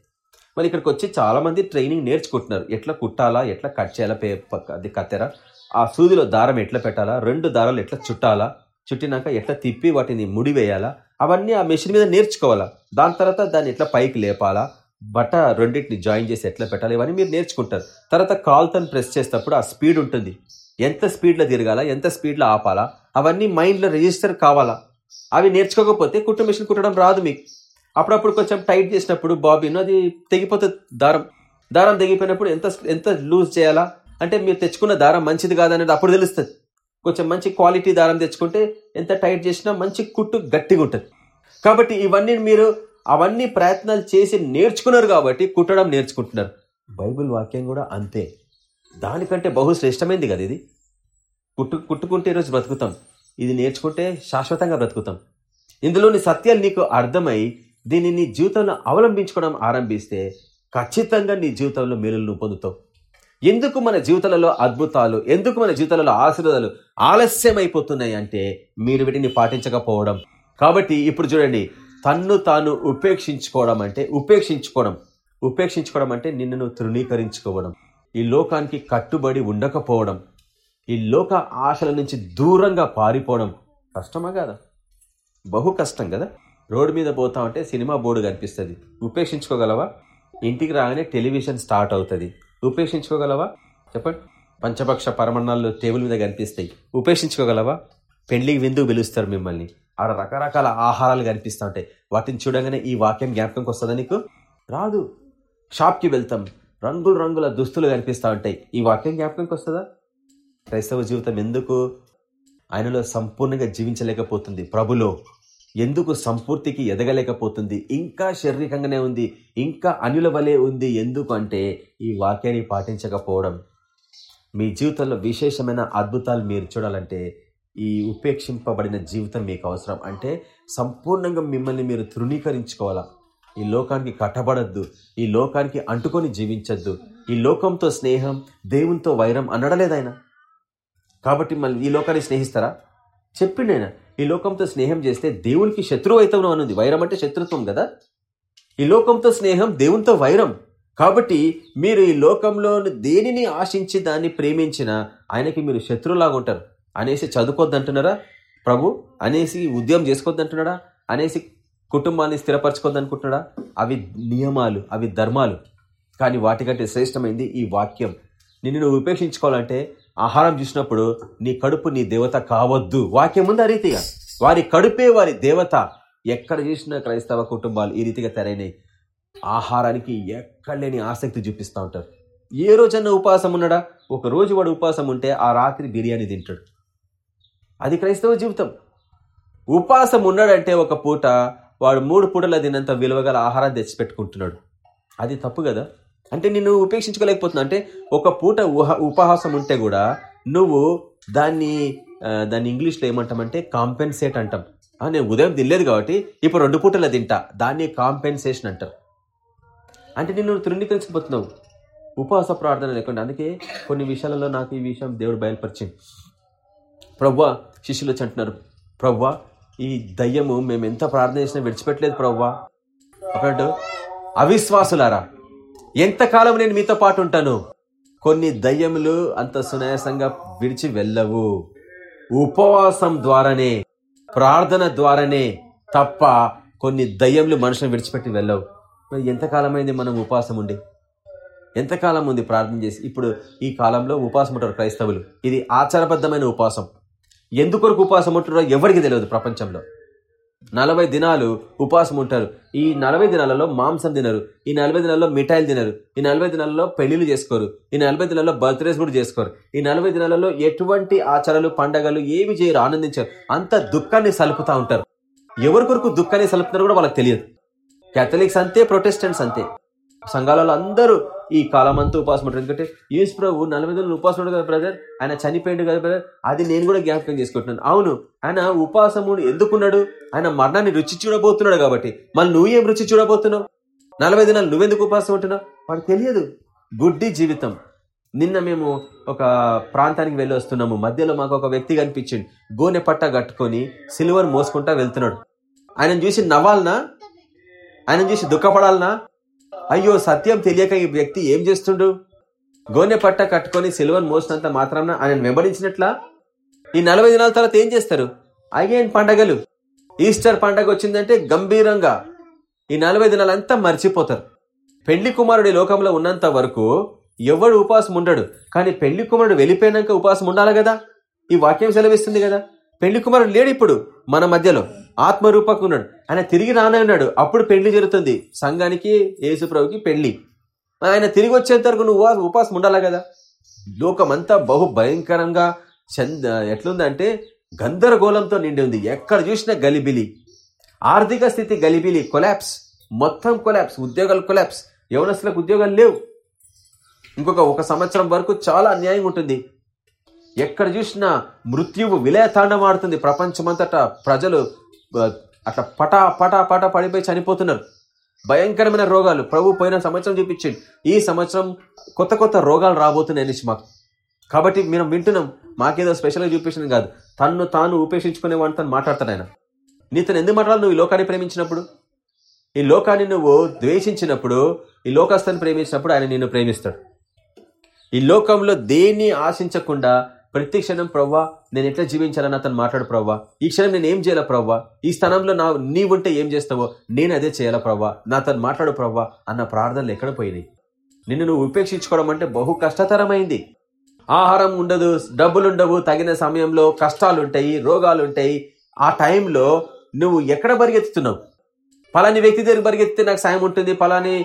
మరి ఇక్కడికి వచ్చి చాలా మంది ట్రైనింగ్ నేర్చుకుంటున్నారు. ఎట్లా కుట్టాలా ఎట్లా కట్ చేయాలా పే పక్క- అది కత్తెర? ఆ సూదిలో దారం ఎట్లా పెట్టాలా రెండు దారాలు ఎట్లా చుట్టాలా చుట్టినాక ఎట్లా తిప్పి వాటిని ముడి వేయాలా అవన్నీ ఆ మెషిన్ మీద నేర్చుకోవాలా. దాని తర్వాత దాన్ని ఎట్లా పైకి లేపాలా బట్ట రెండింటిని జాయిన్ చేసి ఎట్లా పెట్టాలి ఇవన్నీ మీరు నేర్చుకుంటారు. తర్వాత కాల్తో ప్రెస్ చేసేటప్పుడు ఆ స్పీడ్ ఉంటుంది. ఎంత స్పీడ్లో తిరగాల ఎంత స్పీడ్లో ఆపాలా అవన్నీ మైండ్లో రిజిస్టర్ కావాలా. అవి నేర్చుకోకపోతే కుట్టు మిషన్ కుట్టడం రాదు మీకు. అప్పుడప్పుడు కొంచెం టైట్ చేసినప్పుడు బాబీను అది తెగిపోతుంది దారం. దారం తెగిపోయినప్పుడు ఎంత ఎంత లూజ్ చేయాలా? అంటే మీరు తెచ్చుకున్న దారం మంచిది కాదనేది అప్పుడు తెలుస్తుంది. కొంచెం మంచి క్వాలిటీ దారం తెచ్చుకుంటే ఎంత టైట్ చేసినా మంచి కుట్టు గట్టిగా ఉంటుంది కాబట్టి ఇవన్నీ మీరు అవన్నీ ప్రయత్నాలు చేసి నేర్చుకున్నారు కాబట్టి కుట్టడం నేర్చుకుంటున్నారు. బైబిల్ వాక్యం కూడా అంతే. దానికంటే బహుశ్రేష్టమైంది కదా ఇది. కుట్టు కుట్టుకుంటే ఈరోజు బ్రతుకుతాం. ఇది నేర్చుకుంటే శాశ్వతంగా బ్రతుకుతాం. ఇందులోని సత్యాలు నీకు అర్థమై దీన్ని నీ జీవితంలో అవలంబించుకోవడం ఆరంభిస్తే ఖచ్చితంగా నీ జీవితంలో మేలులను పొందుతావు. ఎందుకు మన జీవితాలలో అద్భుతాలు ఎందుకు మన జీవితాలలో ఆశీర్వాదాలు ఆలస్యం అయిపోతున్నాయి అంటే మీరు వీటిని పాటించకపోవడం. కాబట్టి ఇప్పుడు చూడండి తన్ను తాను ఉపేక్షించుకోవడం అంటే ఉపేక్షించుకోవడం. ఉపేక్షించుకోవడం అంటే నిన్ను తృణీకరించుకోవడం. ఈ లోకానికి కట్టుబడి ఉండకపోవడం. ఈ లోక ఆశల నుంచి దూరంగా పారిపోవడం. కష్టమా కదా? బహు కష్టం కదా? రోడ్డు మీద పోతా ఉంటే సినిమా బోర్డు కనిపిస్తుంది. ఉపేక్షించుకోగలవా? ఇంటికి రాగానే టెలివిజన్ స్టార్ట్ అవుతుంది. ఉపేక్షించుకోగలవా? చెప్పండి. పంచపక్ష పరమణాల్లో టేబుల్ మీద కనిపిస్తాయి. ఉపేక్షించుకోగలవా? పెళ్ళికి విందుకు పిలుస్తారు మిమ్మల్ని. ఆడ రకరకాల ఆహారాలు కనిపిస్తూ ఉంటాయి. వాటిని చూడగానే ఈ వాక్యం జ్ఞాపకంకి వస్తుందా నీకు? రాదు. షాప్కి వెళ్తాం. రంగుల రంగుల దుస్తులు కనిపిస్తూ ఉంటాయి. ఈ వాక్యం జ్ఞాపకంకి వస్తుందా క్రైస్తవ జీవితం ఎందుకు ఆయనలో సంపూర్ణంగా జీవించలేకపోతుంది? ప్రభులో ఎందుకు సంపూర్తికి ఎదగలేకపోతుంది? ఇంకా శారీరకంగానే ఉంది. ఇంకా అనిల వలె ఉంది. ఎందుకు అంటే ఈ వాక్యాన్ని పాటించకపోవడం. మీ జీవితంలో విశేషమైన అద్భుతాలు మీరు చూడాలంటే ఈ ఉపేక్షింపబడిన జీవితం మీకు అవసరం. అంటే సంపూర్ణంగా మిమ్మల్ని మీరు తృణీకరించుకోవాలా? ఈ లోకానికి కట్టబడద్దు. ఈ లోకానికి అంటుకొని జీవించద్దు. ఈ లోకంతో స్నేహం దేవునితో వైరం అనడలేదాయన కాబట్టి మళ్ళీ ఈ లోకాన్ని స్నేహిస్తారా? చెప్పిండైనా ఈ లోకంతో స్నేహం చేస్తే దేవునికి శత్రువు అవుతావు అనుంది వైరం అంటే శత్రుత్వం కదా? ఈ లోకంతో స్నేహం దేవునితో వైరం. కాబట్టి మీరు ఈ లోకంలో దేనిని ఆశించి దాన్ని ప్రేమించిన ఆయనకి మీరు శత్రువులాగా ఉంటారు అనేసి చదువుకోద్దంటున్నారా? ప్రభు అనేసి ఉద్యమం చేసుకోవద్దంటున్నాడా అనేసి కుటుంబాన్ని స్థిరపరచుకోవద్దనుకుంటున్నాడా అవి నియమాలు అవి ధర్మాలు. కానీ వాటికంటే శ్రేష్టమైంది ఈ వాక్యం. నిన్ను నువ్వు ఉపేక్షించుకోవాలంటే ఆహారం చూసినప్పుడు నీ కడుపు నీ దేవత కావద్దు. వాక్యం ఉంది ఆ రీతిగా? వారి కడుపే వారి దేవత. ఎక్కడ చూసిన క్రైస్తవ కుటుంబాలు ఈ రీతిగా తెరైనాయి ఆహారానికి ఎక్కడ లేని ఆసక్తి చూపిస్తూ ఉంటారు. ఏ రోజన్నా ఉపవాసం ఉన్నాడా? ఒక రోజు వాడు ఉపవాసం ఉంటే ఆ రాత్రి బిర్యానీ తింటాడు. అది క్రైస్తవ జీవితం. ఉపవాసం ఉన్నాడంటే ఒక పూట వాడు మూడు పూటల తినంత విలువగల ఆహారం తెచ్చిపెట్టుకుంటున్నాడు. అది తప్పు కదా? అంటే నిన్ను ఉపేక్షించుకోలేకపోతున్నా. అంటే ఒక పూట ఉహ ఉపహాసం ఉంటే కూడా నువ్వు దాన్ని దాన్ని ఇంగ్లీష్లో ఏమంటామంటే కాంపెన్సేట్ అంటాం. నేను ఉదయం తినలేదు కాబట్టి ఇప్పుడు రెండు పూటల తింటా. దాన్ని కాంపెన్సేషన్ అంటారు అంటే నిన్ను తృణీకరించకపోతున్నావు ఉపవాస ప్రార్థన లేకుండా. అందుకే కొన్ని విషయాలలో నాకు ఈ విషయం దేవుడు బయలుపరిచింది ప్రవ్వ శిష్యులు వచ్చి అంటున్నారు ప్రవ్వ ఈ దయ్యము మేము ఎంత ప్రార్థన చేసినా విడిచిపెట్టలేదు ప్రవ్వ. అప్పుడు అవిశ్వాసులారా ఎంతకాలం నేను మీతో పాటు ఉంటాను? కొన్ని దయ్యములు అంత సునాయాసంగా విడిచి వెళ్ళవు. ఉపవాసం ద్వారానే ప్రార్థన ద్వారానే తప్ప కొన్ని దయ్యములు మనుషులను విడిచిపెట్టి వెళ్ళవు. మరి ఎంతకాలమైంది మనం ఉపవాసం ఉండి? ఎంతకాలం ఉంది ప్రార్థన చేసి? ఇప్పుడు ఈ కాలంలో ఉపవాసం ఉంటారు క్రైస్తవులు. ఇది ఆచారబద్ధమైన ఉపాసం ఎందుకొరకు ఉపవాసం ఉంటారో ఎవరికి తెలియదు ప్రపంచంలో. నలభై దినాలు ఉపవాసం ఉంటారు. ఈ నలభై దినాలలో మాంసం తినరు. ఈ నలభై దినాల్లో మిఠాయిలు తినరు. ఈ నలభై దినాలలో పెళ్ళిళ్ళు చేసుకోరు. ఈ నలభై దినాల్లో బర్త్డేస్ కూడా చేసుకోరు. ఈ నలభై దినాలలో ఎటువంటి ఆచారాలు పండగలు ఏవి చేయరు ఆనందించారు. అంత దుఃఖాన్ని సలుపుతా ఉంటారు. ఎవరి కొరకు దుఃఖాన్ని సలుపుతారు కూడా వాళ్ళకి తెలియదు. కేథలిక్స్ అంతే ప్రొటెస్టెంట్స్ అంతే. సంఘాలలో అందరూ ఈ కాలం అంతా ఉపాసం ఉంటారు ఎందుకంటే యేసు ప్రభు నలభై రోజులు ఉపాసం ఉండదు కదా బ్రదర్? ఆయన చనిపోయిండు కదా బ్రదర్? అది నేను కూడా జ్ఞాపకం చేసుకుంటున్నాను. అవును ఆయన ఉపాసము ఎందుకున్నాడు? ఆయన మరణాన్ని రుచి చూడబోతున్నాడు కాబట్టి. మళ్ళీ నువ్వు ఏం రుచి చూడబోతున్నావు? నలభై దినాలు నువ్వెందుకు ఉపాసం ఉంటున్నావు? వాడు తెలియదు. గుడ్డి జీవితం. నిన్న మేము ఒక ప్రాంతానికి వెళ్ళి వస్తున్నాము. మధ్యలో మాకు ఒక వ్యక్తి కనిపించింది గోనె పట్ట కట్టుకొని సిల్వర్ మోసుకుంటా వెళ్తున్నాడు. ఆయన చూసి నవ్వాలనా? ఆయన చూసి దుఃఖపడాలనా? అయ్యో సత్యం తెలియక ఈ వ్యక్తి ఏం చేస్తుండు? గోనె పట్ట కట్టుకొని సిల్వర్ మోసినంత మాత్రాన ఆయన వెంబడించినట్లా? ఈ నలభై దినాల తర్వాత ఏం చేస్తారు? అగైన్ పండగలు. ఈస్టర్ పండగ వచ్చిందంటే గంభీరంగా. ఈ నలభై దినాలంతా మర్చిపోతారు. పెళ్ళి కుమారుడి లోకంలో ఉన్నంత వరకు ఎవడు ఉపవాసం ఉండడు. కానీ పెళ్ళి కుమారుడు వెళ్ళిపోయినాక ఉపవాసం ఉండాలి కదా? ఈ వాక్యం సెలవిస్తుంది కదా? పెళ్ళి కుమారుడు లేడు ఇప్పుడు మన మధ్యలో. ఆత్మరూపకు ఉన్నాడు ఆయన తిరిగి రానే ఉన్నాడు అప్పుడు పెళ్ళి జరుగుతుంది. సంఘానికి యేసుప్రభుకి పెళ్ళి ఆయన తిరిగి వచ్చేంత వరకు నువ్వు ఉపాసం ఉపవాసం ఉండాలి కదా? లోకమంతా బహు భయంకరంగా చంద ఎట్లుందంటే గందరగోళంతో నిండి ఉంది. ఎక్కడ చూసినా గలిబిలి. ఆర్థిక స్థితి గలిబిలి. కొలాప్స్. మొత్తం కొలాప్స్. ఉద్యోగాలు కొలాప్స్. యవనస్తులకు ఉద్యోగాలు లేవు. ఇంకొక ఒక సంవత్సరం వరకు చాలా అన్యాయం ఉంటుంది. ఎక్కడ చూసినా మృత్యువు విలయతాండమాడుతుంది ప్రపంచమంతటా ప్రజలు అట్లా పటా పటా పటా పడిపోయి చనిపోతున్నారు. భయంకరమైన రోగాలు. ప్రభు పోయిన సంవత్సరం చూపించింది ఈ సంవత్సరం కొత్త కొత్త రోగాలు రాబోతున్నాయి అనేసి మాకు. కాబట్టి మేము వింటున్నాం. మాకేదో స్పెషల్గా చూపించింది కాదు. తన్ను తాను ఉపేక్షించుకునే వాడిని తను మాట్లాడతాడు ఆయన. నీతను ఎందుకు మాట్లాడాలి నువ్వు ఈ లోకాన్ని ప్రేమించినప్పుడు? ఈ లోకాన్ని నువ్వు ద్వేషించినప్పుడు ఈ లోకస్థాన్ని ప్రేమించినప్పుడు ఆయన నిన్ను ప్రేమిస్తాడు. ఈ లోకంలో దేన్ని ఆశించకుండా ప్రతి క్షణం ప్రవ్వా నేను ఎట్లా జీవించాలని అతను మాట్లాడు ప్రవ్వా? ఈ క్షణం నేను ఏం చేయాలా ప్రవ్వా? ఈ స్థానంలో నా నీవుంటే ఏం చేస్తావో నేను అదే చేయాలా ప్రవ్వా? నా తను మాట్లాడు ప్రవ్వా అన్న ప్రార్థనలు ఎక్కడ పోయినాయి? నిన్ను నువ్వు ఉపేక్షించుకోవడం అంటే బహు కష్టతరమైంది. ఆహారం ఉండదు డబ్బులుండవు తగిన సమయంలో కష్టాలుంటాయి రోగాలుంటాయి. రోగాలు ఉంటాయి ఆ టైంలో నువ్వు ఎక్కడ పరిగెత్తుతున్నావు పలాని వ్యక్తి దగ్గర పరిగెత్తితే నాకు సాయం ఉంటుంది పలాని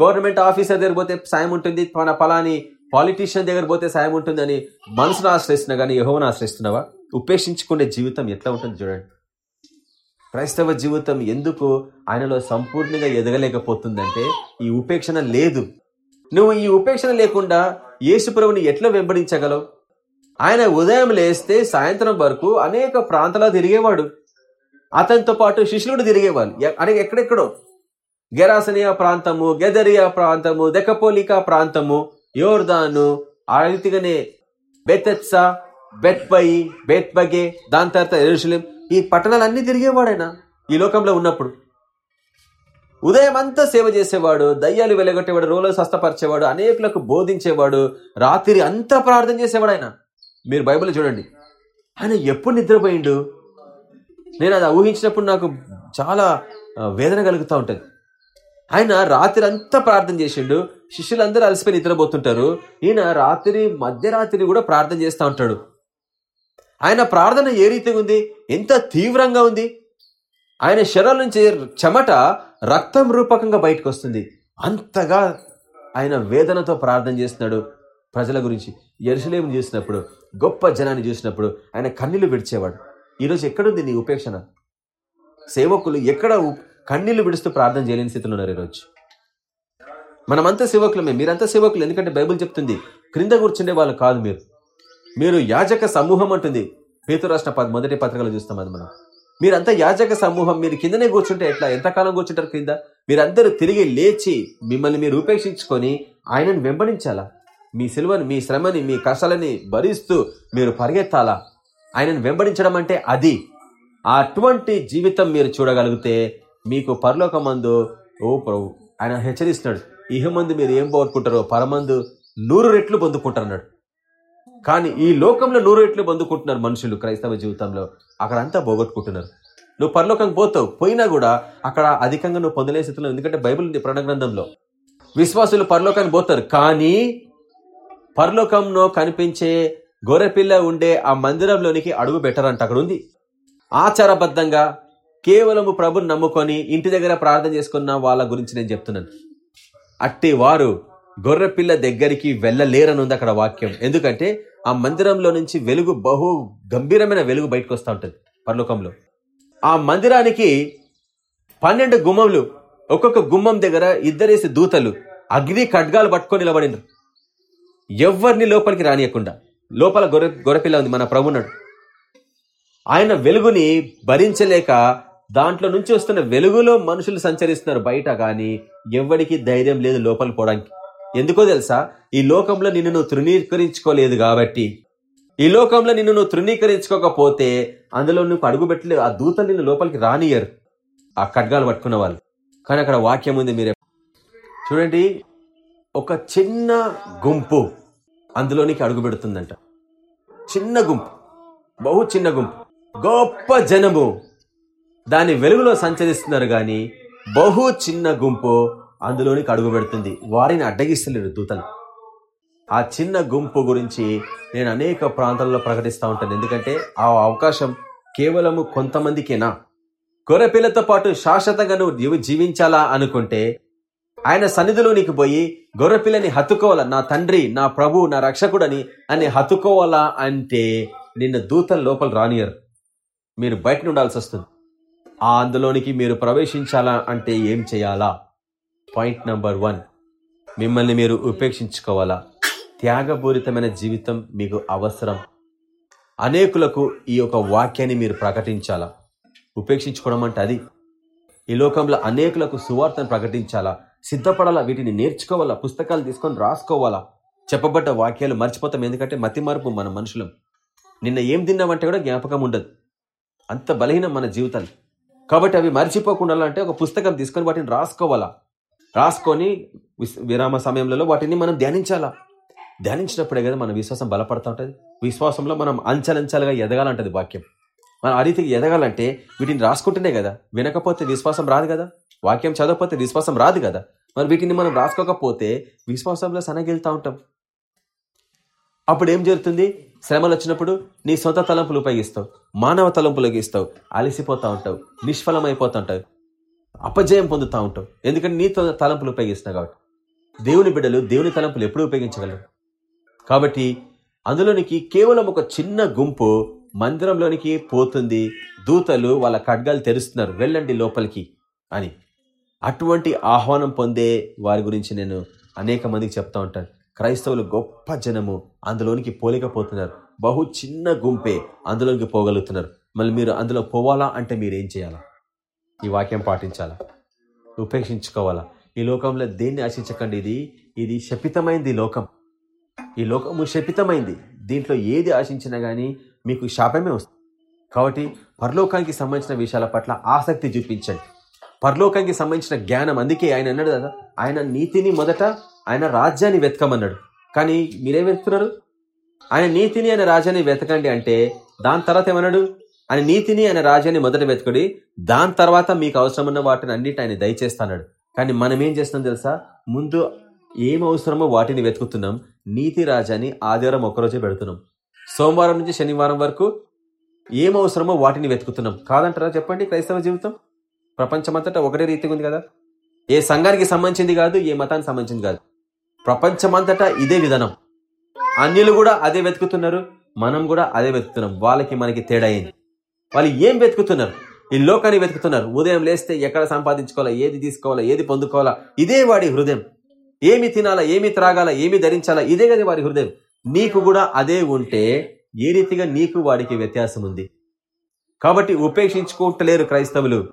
గవర్నమెంట్ ఆఫీసర్ దగ్గర పోతే సాయం ఉంటుంది మన పలాని పాలిటీషియన్ దగ్గర పోతే సాయం ఉంటుందని మనసును ఆశ్రయిస్తున్నా కానీ యహోవను ఆశ్రయిస్తున్నావా? ఉపేక్షించుకునే జీవితం ఎట్లా ఉంటుంది చూడండి. క్రైస్తవ జీవితం ఎందుకు ఆయనలో సంపూర్ణంగా ఎదగలేకపోతుందంటే ఈ ఉపేక్షణ లేదు. నువ్వు ఈ ఉపేక్షణ లేకుండా యేసుప్రభుని ఎట్లా వెంబడించగలవు? ఆయన ఉదయం లేస్తే సాయంత్రం వరకు అనేక ప్రాంతాల్లో తిరిగేవాడు. అతనితో పాటు శిష్యుడు తిరిగేవాళ్ళు. ఎ- అనేక ఎక్కడెక్కడో. గెరాసనియా ప్రాంతము గెదరియా ప్రాంతము దెకపోలికా ప్రాంతము యోర్దాను ఆ రీతిగానే బెతెత్సా బెత్బయి బెత్బగే దాని తర్వాత ఎరుషులేం. ఈ పట్టణాలన్నీ తిరిగేవాడైనా? ఈ లోకంలో ఉన్నప్పుడు. ఉదయం అంతా సేవ చేసేవాడు దయ్యాలు వెలగొట్టేవాడు రోలో స్వస్థపరిచేవాడు అనేకులకు బోధించేవాడు రాత్రి అంతా ప్రార్థన చేసేవాడు ఆయన మీరు బైబిల్ చూడండి. ఆయన ఎప్పుడు నిద్రపోయిండు? నేను అది ఊహించినప్పుడు నాకు చాలా వేదన కలుగుతూ ఉంటుంది. ఆయన రాత్రి అంతా ప్రార్థన చేసిండు. శిష్యులందరూ అలసిపోయి నిద్రపోతుంటారు. ఈయన రాత్రి మధ్యరాత్రి కూడా ప్రార్థన చేస్తూ ఉంటాడు. ఆయన ప్రార్థన ఏ రీతిగా ఉంది? ఎంత తీవ్రంగా ఉంది? ఆయన శరీరం నుంచి చెమట రక్తం రూపకంగా బయటకు వస్తుంది. అంతగా ఆయన వేదనతో ప్రార్థన చేస్తున్నాడు. ప్రజల గురించి ఎరుసలేం చూసినప్పుడు గొప్ప జనాన్ని చూసినప్పుడు ఆయన కన్నీళ్ళు విడిచేవాడు. ఈరోజు ఎక్కడుంది నీ ఉపేక్షణ? సేవకులు ఎక్కడ కన్నీళ్ళు విడుస్తూ ప్రార్థన చేయలేని స్థితిలో ఉన్నారు ఈరోజు. మనమంతా సేవకులమే మీరంతా సేవకులు ఎందుకంటే బైబిల్ చెప్తుంది క్రింద కూర్చుండే వాళ్ళు కాదు మీరు. మీరు యాజక సమూహం అంటుంది. పేతు రాష్ట్ర పద మొదటి పత్రికలు చూస్తాం అది మనం. మీరంతా యాజక సమూహం మీరు కిందనే కూర్చుంటే ఎట్లా? ఎంతకాలం కూర్చుంటారు కింద మీరందరూ తిరిగి లేచి మిమ్మల్ని మీరు ఉపేక్షించుకొని ఆయనను వెంబడించాలా? మీ సిలువని మీ శ్రమని మీ కష్టాలని భరిస్తూ మీరు పరిగెత్తాలా? ఆయనను వెంబడించడం అంటే అది. అటువంటి జీవితం మీరు చూడగలిగితే మీకు పరలోకమందు ఓ ప్రభు ఆయన హెచ్చరిస్తున్నాడు ఇహమందు మీరు ఏం పోగొట్టుకుంటారో పరమందు నూరు రెట్లు పొందుకుంటారన్నాడు. కానీ ఈ లోకంలో నూరు రెట్లు పొందుకుంటున్నారు మనుషులు క్రైస్తవ జీవితంలో అక్కడ అంతా పోగొట్టుకుంటున్నారు. నువ్వు పరలోకం పోతావు పోయినా కూడా అక్కడ అధికంగా నువ్వు పొందలే స్థితిలో ఎందుకంటే బైబిల్ ఉంది ప్రణగ్రంథంలో విశ్వాసులు పరలోకానికి పోతారు కానీ పరలోకంలో కనిపించే గొర్రెపిల్ల ఉండే ఆ మందిరంలోనికి అడుగు పెట్టరంట అక్కడ ఉంది ఆచారబద్ధంగా కేవలము ప్రభుని నమ్ముకొని ఇంటి దగ్గర ప్రార్థన చేసుకున్న వాళ్ళ గురించి నేను చెప్తున్నాను. అట్టి వారు గొర్రెపిల్ల దగ్గరికి వెళ్ళలేరని ఉంది అక్కడ వాక్యం. ఎందుకంటే ఆ మందిరంలో నుంచి వెలుగు బహు గంభీరమైన వెలుగు బయటకు వస్తూ ఉంటుంది పరలోకంలో. ఆ మందిరానికి పన్నెండు గుమ్మములు ఒక్కొక్క గుమ్మం దగ్గర ఇద్దరేసి దూతలు అగ్ని ఖడ్గాలు పట్టుకొని నిలబడినరు. ఎవరిని లోపలికి రానియకుండా. లోపల గొర్రె గొర్రెపిల్ల ఉంది మన ప్రభున్నాడు ఆయన వెలుగుని భరించలేక దాంట్లో నుంచి వస్తున్న వెలుగులో మనుషులు సంచరిస్తున్నారు బయట కానీ ఎవరికి ధైర్యం లేదు లోపల పోవడానికి. ఎందుకో తెలుసా? ఈ లోకంలో నిన్ను నువ్వు తృణీకరించుకోలేదు కాబట్టి. ఈ లోకంలో నిన్ను నువ్వు తృణీకరించుకోకపోతే అందులో నువ్వు అడుగుపెట్టలేదు ఆ దూతలు నిన్ను లోపలికి రానియరు ఆ ఖడ్గాలు పట్టుకున్న వాళ్ళు. కానీ అక్కడ వాక్యం ఉంది మీరే. చూడండి ఒక చిన్న గుంపు అందులోనికి అడుగు పెడుతుందంట. చిన్న గుంపు. బహు చిన్న గుంపు. గొప్ప జనము. దాని వెలుగులో సంచరిస్తున్నారు కానీ బహు చిన్న గుంపు అందులోనికి అడుగు పెడుతుంది వారిని అడ్డగిస్తలేరు దూతలు ఆ చిన్న గుంపు గురించి నేను అనేక ప్రాంతాల్లో ప్రకటిస్తూ ఉంటాను. ఎందుకంటే ఆ అవకాశం కేవలము కొంతమందికేనా? గొర్రెపిల్లతో పాటు శాశ్వతంగా నువ్వు జీవించాలా అనుకుంటే ఆయన సన్నిధిలో నీకు పోయి గొర్రెపిల్లని హత్తుకోవాలా? నా తండ్రి నా ప్రభు నా రక్షకుడని అని హత్తుకోవాలా అంటే నిన్న దూతల లోపల రానియరు మీరు బయట ఉండాల్సి వస్తుంది. ఆ అందులోనికి మీరు ప్రవేశించాలా అంటే ఏం చేయాలా? పాయింట్ నంబర్ వన్ మిమ్మల్ని మీరు ఉపేక్షించుకోవాలా? త్యాగపూరితమైన జీవితం మీకు అవసరం. అనేకులకు ఈ యొక్క వాక్యాన్ని మీరు ప్రకటించాలా? ఉపేక్షించుకోవడం అంటే అది. ఈ లోకంలో అనేకులకు సువార్తను ప్రకటించాలా? సిద్ధపడాలా? వీటిని నేర్చుకోవాలా? పుస్తకాలు తీసుకొని రాసుకోవాలా? చెప్పబడ్డ వాక్యాలు మర్చిపోతాం. ఎందుకంటే మతి మార్పు మన మనుషులం. నిన్న ఏం తిన్నామంటే కూడా జ్ఞాపకం ఉండదు. అంత బలహీనం మన జీవితాలు. కాబట్టి అవి మర్చిపోకుండా అంటే ఒక పుస్తకం తీసుకొని వాటిని రాసుకోవాలా? రాసుకొని విస్- విరామ సమయంలో వాటిని మనం ధ్యానించాలా? ధ్యానించినప్పుడే కదా మన విశ్వాసం బలపడుతూ ఉంటుంది. విశ్వాసంలో మనం అంచలంచాలుగా ఎదగాలంటది వాక్యం. మనం ఆ రీతికి ఎదగాలంటే వీటిని రాసుకుంటేనే కదా వినకపోతే విశ్వాసం రాదు కదా? వాక్యం చదవకపోతే విశ్వాసం రాదు కదా? మరి వీటిని మనం రాసుకోకపోతే విశ్వాసంలో సనగిలుతూ ఉంటాం. అప్పుడు ఏం జరుగుతుంది? శ్రమలు వచ్చినప్పుడు నీ సొంత తలంపులు ఉపయోగిస్తావు. మానవ తలంపులు ఉపయోగిస్తావు అలసిపోతూ ఉంటావు. నిష్ఫలమైపోతూ ఉంటావు అపజయం పొందుతా ఉంటావు. ఎందుకంటే నీ తలంపులు ఉపయోగిస్తున్నావు కాబట్టి. దేవుని బిడ్డలు దేవుని తలంపులు ఎప్పుడు ఉపయోగించగలరు. కాబట్టి అందులోనికి కేవలం ఒక చిన్న గుంపు మందిరంలోనికి పోతుంది. దూతలు వాళ్ళ ఖడ్గాలు తెరుస్తున్నారు. వెళ్ళండి లోపలికి అని. అటువంటి ఆహ్వానం పొందే వారి గురించి నేను అనేక మందికి చెప్తా ఉంటాను. క్రైస్తవులు గొప్ప జనము అందులోనికి పోలేకపోతున్నారు. బహు చిన్న గుంపే అందులోనికి పోగలుగుతున్నారు. మళ్ళీ మీరు అందులో పోవాలా అంటే మీరు ఏం చేయాలా? ఈ వాక్యం పాటించాలా? ఉపేక్షించుకోవాలా? ఈ లోకంలో దేన్ని ఆశించకండి ఇది? ఇది శపితమైంది లోకం. ఈ లోకము శపితమైంది. దీంట్లో ఏది ఆశించినా కానీ మీకు శాపమే వస్తుంది. కాబట్టి పరలోకానికి సంబంధించిన విషయాల పట్ల ఆసక్తి చూపించండి. పరలోకానికి సంబంధించిన జ్ఞానం అందుకే ఆయన అన్నాడు కదా ఆయన నీతిని మొదట ఆయన రాజ్యాన్ని వెతకమన్నాడు. కానీ మీరేం వెతుకున్నారు ఆయన నీతిని ఆయన రాజ్యాన్ని వెతకండి అంటే దాని తర్వాత ఏమన్నాడు? ఆయన నీతిని ఆయన రాజ్యాన్ని మొదట వెతకడి దాని తర్వాత మీకు అవసరమున్న వాటిని అన్నిటి ఆయన దయచేస్తాడు కానీ మనం ఏం చేస్తున్నాం తెలుసా? ముందు ఏం అవసరమో వాటిని వెతుకుతున్నాం నీతి రాజాని ఆదివారం ఒక్కరోజే పెడుతున్నాం. సోమవారం నుంచి శనివారం వరకు ఏం అవసరమో వాటిని వెతుకుతున్నాం. కాదంటారా చెప్పండి క్రైస్తవ జీవితం? ప్రపంచమంతటా ఒకటే రీతిగా ఉంది కదా? ఏ సంఘానికి సంబంధించింది కాదు ఏ మతానికి సంబంధించింది కాదు. ప్రపంచమంతటా ఇదే విధానం. అన్యులు కూడా అదే వెతుకుతున్నారు మనం కూడా అదే వెతుకుతున్నాం. వాళ్ళకి మనకి తేడా అయింది వాళ్ళు ఏం వెతుకుతున్నారు? ఈ లోకాన్ని వెతుకుతున్నారు. ఉదయం లేస్తే ఎక్కడ సంపాదించుకోవాలా? ఏది తీసుకోవాలా? ఏది పొందుకోవాలా? ఇదే వాడి హృదయం. ఏమి తినాలా? ఏమి త్రాగాలా? ఏమి ధరించాలా? ఇదే కదా వాడి హృదయం. నీకు కూడా అదే ఉంటే ఏ రీతిగా నీకు వాడికి వ్యత్యాసం ఉంది. కాబట్టి ఉపేక్షించుకుంటలేరు క్రైస్తవులు.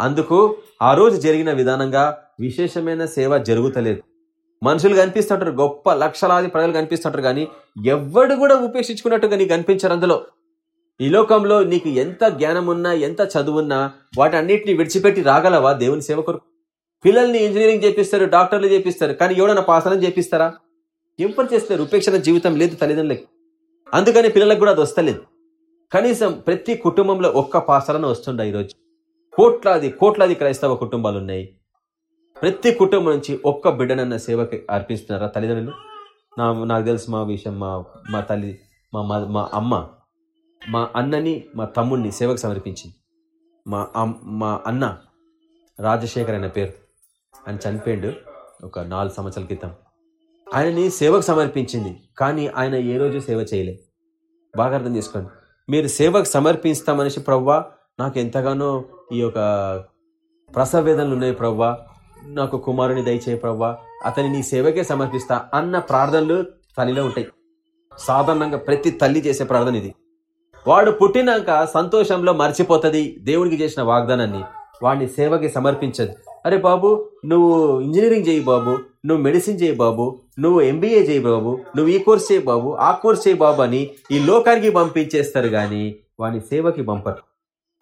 అందుకు ఆ రోజు జరిగిన విధానంగా విశేషమైన సేవ జరుగుతలేదు. మనుషులు కనిపిస్తుంటారు గొప్ప లక్షలాది ప్రజలు కనిపిస్తుంటారు కానీ ఎవ్వడు కూడా ఉపేక్షించుకున్నట్టుగా నీకు కనిపించరు అందులో. ఈ లోకంలో నీకు ఎంత జ్ఞానం ఉన్నా ఎంత చదువున్నా వాటన్నిటిని విడిచిపెట్టి రాగలవా దేవుని సేవ కొరకు? పిల్లల్ని ఇంజనీరింగ్ చేపిస్తారు డాక్టర్లు చేపిస్తారు కానీ ఎవడన్నా పాసనం చేపిస్తారా? ఎవరు చేస్తారు ఉపేక్షణ జీవితం లేదు తల్లిదండ్రులకి. అందుకని పిల్లలకు కూడా అది వస్తలేదు. కనీసం ప్రతి కుటుంబంలో ఒక్క పాసలను వస్తుండ ఈరోజు? కోట్లాది కోట్లాది క్రైస్తవ కుటుంబాలు ఉన్నాయి ప్రతి కుటుంబం నుంచి ఒక్క బిడ్డనన్న సేవకి అర్పిస్తున్నారా తల్లిదండ్రులు? నా నాకు తెలుసు మా విషయం మా మా తల్లి మా మా- మా అమ్మ మా అన్నని మా తమ్ముడిని సేవకు సమర్పించింది. మా అమ్- మా అన్న రాజశేఖర్ అనే పేరు. ఆయన చనిపోయిండు ఒక నాలుగు సంవత్సరాల క్రితం. ఆయనని సేవకు సమర్పించింది కానీ ఆయన ఏ రోజు సేవ చేయలే. బాగా అర్థం చేసుకోండి. మీరు సేవకు సమర్పిస్తామనేసి ప్రవ్వా నాకు ఎంతగానో ఈ యొక్క ప్రసవేదనలు ఉన్నాయి ప్రవ్వా నాకు కుమారుని దయచేయ ప్రవ్వా. అతని నీ సేవకే సమర్పిస్తా అన్న ప్రార్థనలు తల్లిలో ఉంటాయి. సాధారణంగా ప్రతి తల్లి చేసే ప్రార్థన ఇది. వాడు పుట్టినాక సంతోషంలో మర్చిపోతుంది దేవుడికి చేసిన వాగ్దానాన్ని. వాడిని సేవకి సమర్పించదు. అరే బాబు నువ్వు ఇంజనీరింగ్ చేయి బాబు నువ్వు మెడిసిన్ చేయి బాబు నువ్వు ఎంబీఏ చేయి బాబు నువ్వు ఈ కోర్స్ చేయి బాబు ఆ కోర్స్ చేయి బాబు అని ఈ లోకానికి పంపించేస్తారు కానీ వాడిని సేవకి పంపరు.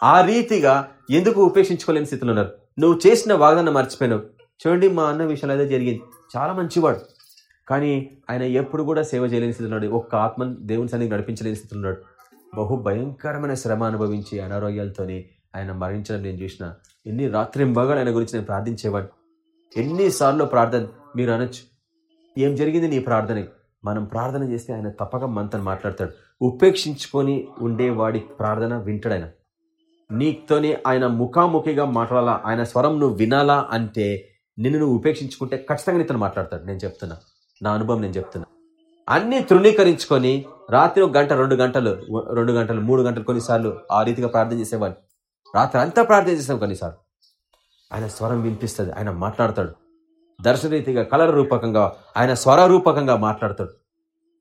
ఆ రీతిగా ఎందుకు ఉపేక్షించుకోలేని స్థితిలో ఉన్నారు? నువ్వు చేసిన వాగ్దానం మర్చిపోయినావు. చూడండి మా అన్న విషయాలు అయితే జరిగింది. చాలా మంచివాడు. కానీ ఆయన ఎప్పుడు కూడా సేవ చేయలేని స్థితి ఉన్నాడు. ఒక్క ఆత్మ దేవుని సన్నిధి నడిపించలేని స్థితి ఉన్నాడు. బహు భయంకరమైన శ్రమ అనుభవించి అనారోగ్యాలతోని ఆయన మరణించడం నేను చూసిన. ఎన్ని రాత్రింబగలు ఆయన గురించి నేను ప్రార్థించేవాడు ఎన్నిసార్లు ప్రార్థన మీరు అనొచ్చు. ఏం జరిగింది నీ ప్రార్థన మనం ప్రార్థన చేస్తే ఆయన తప్పక మనతో మాట్లాడతాడు. ఉపేక్షించుకొని ఉండేవాడి ప్రార్థన వింటాడు ఆయన. నీతోని ఆయన ముఖాముఖిగా మాట్లాడాలా? ఆయన స్వరం నువ్వు వినాలా అంటే నిన్ను నువ్వు ఉపేక్షించుకుంటే ఖచ్చితంగా నీతో మాట్లాడతాడు. నేను చెప్తున్నా. నా అనుభవం నేను చెప్తున్నా. అన్ని తృణీకరించుకొని రాత్రి ఒక గంట రెండు గంటలు రెండు గంటలు మూడు గంటలు కొన్నిసార్లు ఆ రీతిగా ప్రార్థన చేసేవాడిని. రాత్రి అంతా ప్రార్థన చేసాం కొన్నిసార్లు. ఆయన స్వరం వినిపిస్తుంది. ఆయన మాట్లాడతాడు. దర్శనరీతిగా కలర్ రూపకంగా ఆయన స్వర రూపకంగా మాట్లాడతాడు.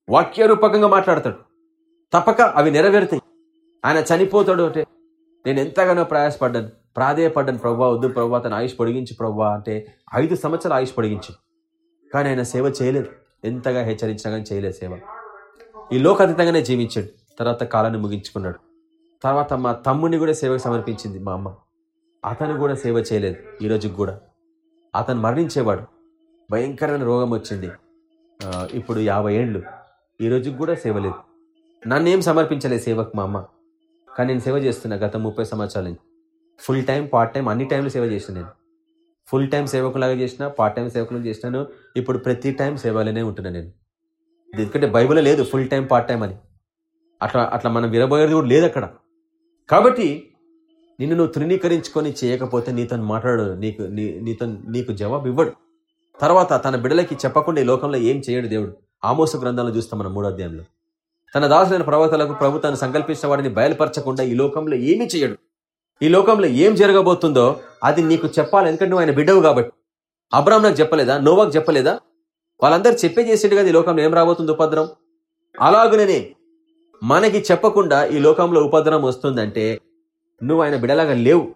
వాక్య రూపకంగా మాట్లాడతాడు. తప్పక అవి నెరవేరుతాయి. ఆయన చనిపోతాడు అంటే నేను ఎంతగానో ప్రయాసపడ్డాను ప్రాధేయపడ్డాను ప్రభావ వద్దు ప్రభావ తన ఆయుష్ పొడిగించి ప్రభావ అంటే ఐదు సంవత్సరాలు ఆయుష్ పొడిగించి. కానీ ఆయన సేవ చేయలేదు. ఎంతగా హెచ్చరించినా కానీ చేయలేదు సేవ. ఈ లోకాతీతంగానే జీవించాడు. తర్వాత కాలాన్ని ముగించుకున్నాడు. తర్వాత మా తమ్ముడిని కూడా సేవకు సమర్పించింది మా అమ్మ. అతను కూడా సేవ చేయలేదు. ఈ కూడా. అతను మరణించేవాడు. భయంకరమైన రోగం వచ్చింది. ఇప్పుడు యాభై ఏండ్లు ఈ కూడా సేవ లేదు. నన్నేం సమర్పించలేదు సేవకు మా అమ్మ. కానీ నేను సేవ చేస్తున్నా గత ముప్పై సంవత్సరాల నుంచి. ఫుల్ టైం పార్ట్ టైం అన్ని టైంలో సేవ చేసిన నేను. ఫుల్ టైం సేవకులాగా చేసిన పార్ట్ టైం సేవకులు చేసినాను. ఇప్పుడు ప్రతి టైం సేవలోనే ఉంటున్నాను నేను. ఎందుకంటే బైబిల్ లేదు ఫుల్ టైం పార్ట్ టైం అని. అట్లా అట్లా మనం విరబోయేది కూడా లేదు అక్కడ. కాబట్టి నిన్ను నువ్వు తృణీకరించుకొని చేయకపోతే నీతో మాట్లాడు నీకు నీ- నీతో నీకు జవాబు ఇవ్వడు. తర్వాత తన బిడలకి చెప్పకుండా ఈ లోకంలో ఏం చేయడు దేవుడు. ఆమోస గ్రంథాలను చూస్తాం మనం మూడో అధ్యాయంలో. తన దాసులైన ప్రవక్తలకు ప్రభు తాను సంకల్పించిన వాడిని బయలుపరచకుండా ఈ లోకంలో ఏమీ చేయడు. ఈ లోకంలో ఏం జరగబోతుందో అది నీకు చెప్పాలి. ఎందుకంటే నువ్వు ఆయన బిడ్డవు కాబట్టి. అబ్రామ్ నాకు చెప్పలేదా? నోవాకు చెప్పలేదా? వాళ్ళందరూ చెప్పే చేసేట్టు కదా ఈ లోకంలో ఏం రాబోతుంది ఉపద్రం అలాగుననే మనకి చెప్పకుండా ఈ లోకంలో ఉపద్రం వస్తుందంటే నువ్వు ఆయన బిడలాగా లేవు.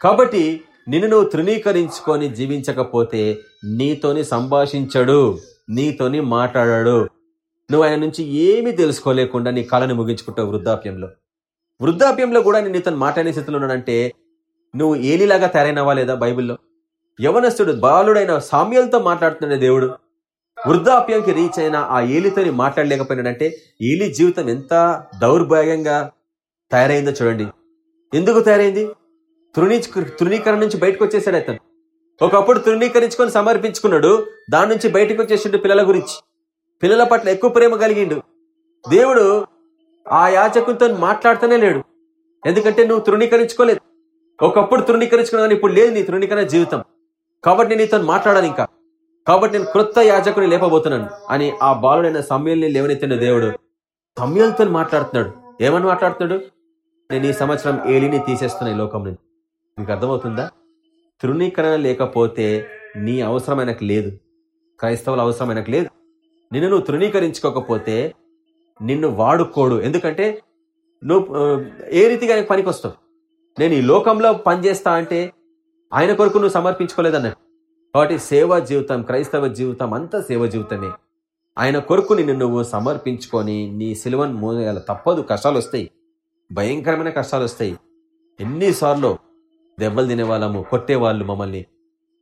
కాబట్టి నిన్ను నువ్వు తృణీకరించుకొని జీవించకపోతే నీతోని సంభాషించడు. నీతోని మాట్లాడాడు. నువ్వు ఆయన నుంచి ఏమీ తెలుసుకోలేకుండా నీ కాలాన్ని ముగించుకుంటావు వృద్ధాప్యంలో. వృద్ధాప్యంలో కూడా నేను ఇతను మాట్లాడే స్థితిలో ఉన్నాడంటే నువ్వు ఏలిలాగా తయారైనవా లేదా బైబిల్లో? యవనస్తుడు బాలుడైన సామ్యాలతో మాట్లాడుతున్నాడే దేవుడు. వృద్ధాప్యంకి రీచ్ అయిన ఆ ఏలితోని మాట్లాడలేకపోయినాడంటే ఏలి జీవితం ఎంత దౌర్భాగ్యంగా తయారైందో చూడండి. ఎందుకు తయారైంది? తృణీ తృణీకరణ నుంచి బయటకు వచ్చేసాడు అతను. ఒకప్పుడు తృణీకరించుకొని సమర్పించుకున్నాడు. దాని నుంచి బయటకు వచ్చేసిండు పిల్లల గురించి. పిల్లల పట్ల ఎక్కువ ప్రేమ కలిగిండు. దేవుడు ఆ యాచకునితో మాట్లాడుతూనే లేడు. ఎందుకంటే నువ్వు తృణీకరించుకోలేదు. ఒకప్పుడు తృణీకరించుకున్నావు ఇప్పుడు లేదు నీ తృణీకరణ జీవితం. కాబట్టి నేను నీతో మాట్లాడాను ఇంకా. కాబట్టి నేను క్రొత్త యాజకుని లేపబోతున్నాను. అని ఆ బాలుడైన సమయాల్ని లేవనెత్తిన దేవుడు సమయాలతో మాట్లాడుతున్నాడు. ఏమని మాట్లాడుతున్నాడు? నేను ఈ సంవత్సరం ఏలిని తీసేస్తున్నా ఈ లోకం నుంచి మీకు అర్థమవుతుందా? తృణీకరణ లేకపోతే నీ అవసరం ఆయనకు లేదు. క్రైస్తవుల అవసరం ఆయనకు లేదు. నిన్ను నువ్వు తృణీకరించుకోకపోతే నిన్ను వాడుకోడు. ఎందుకంటే నువ్వు ఏ రీతిగా ఆయనకు పనికి వస్తావు నేను ఈ లోకంలో పనిచేస్తా అంటే ఆయన కొరకు నువ్వు సమర్పించుకోలేదన్నట్టు. కాబట్టి సేవా జీవితం క్రైస్తవ జీవితం అంతా సేవ జీవితమే. ఆయన కొరకు నిన్ను నువ్వు సమర్పించుకొని నీ సిలువను మోయాల తప్పదు. కష్టాలు వస్తాయి. భయంకరమైన కష్టాలు వస్తాయి. ఎన్నిసార్లు దెబ్బలు తినేవాళ్ళము కొట్టేవాళ్ళు మమ్మల్ని.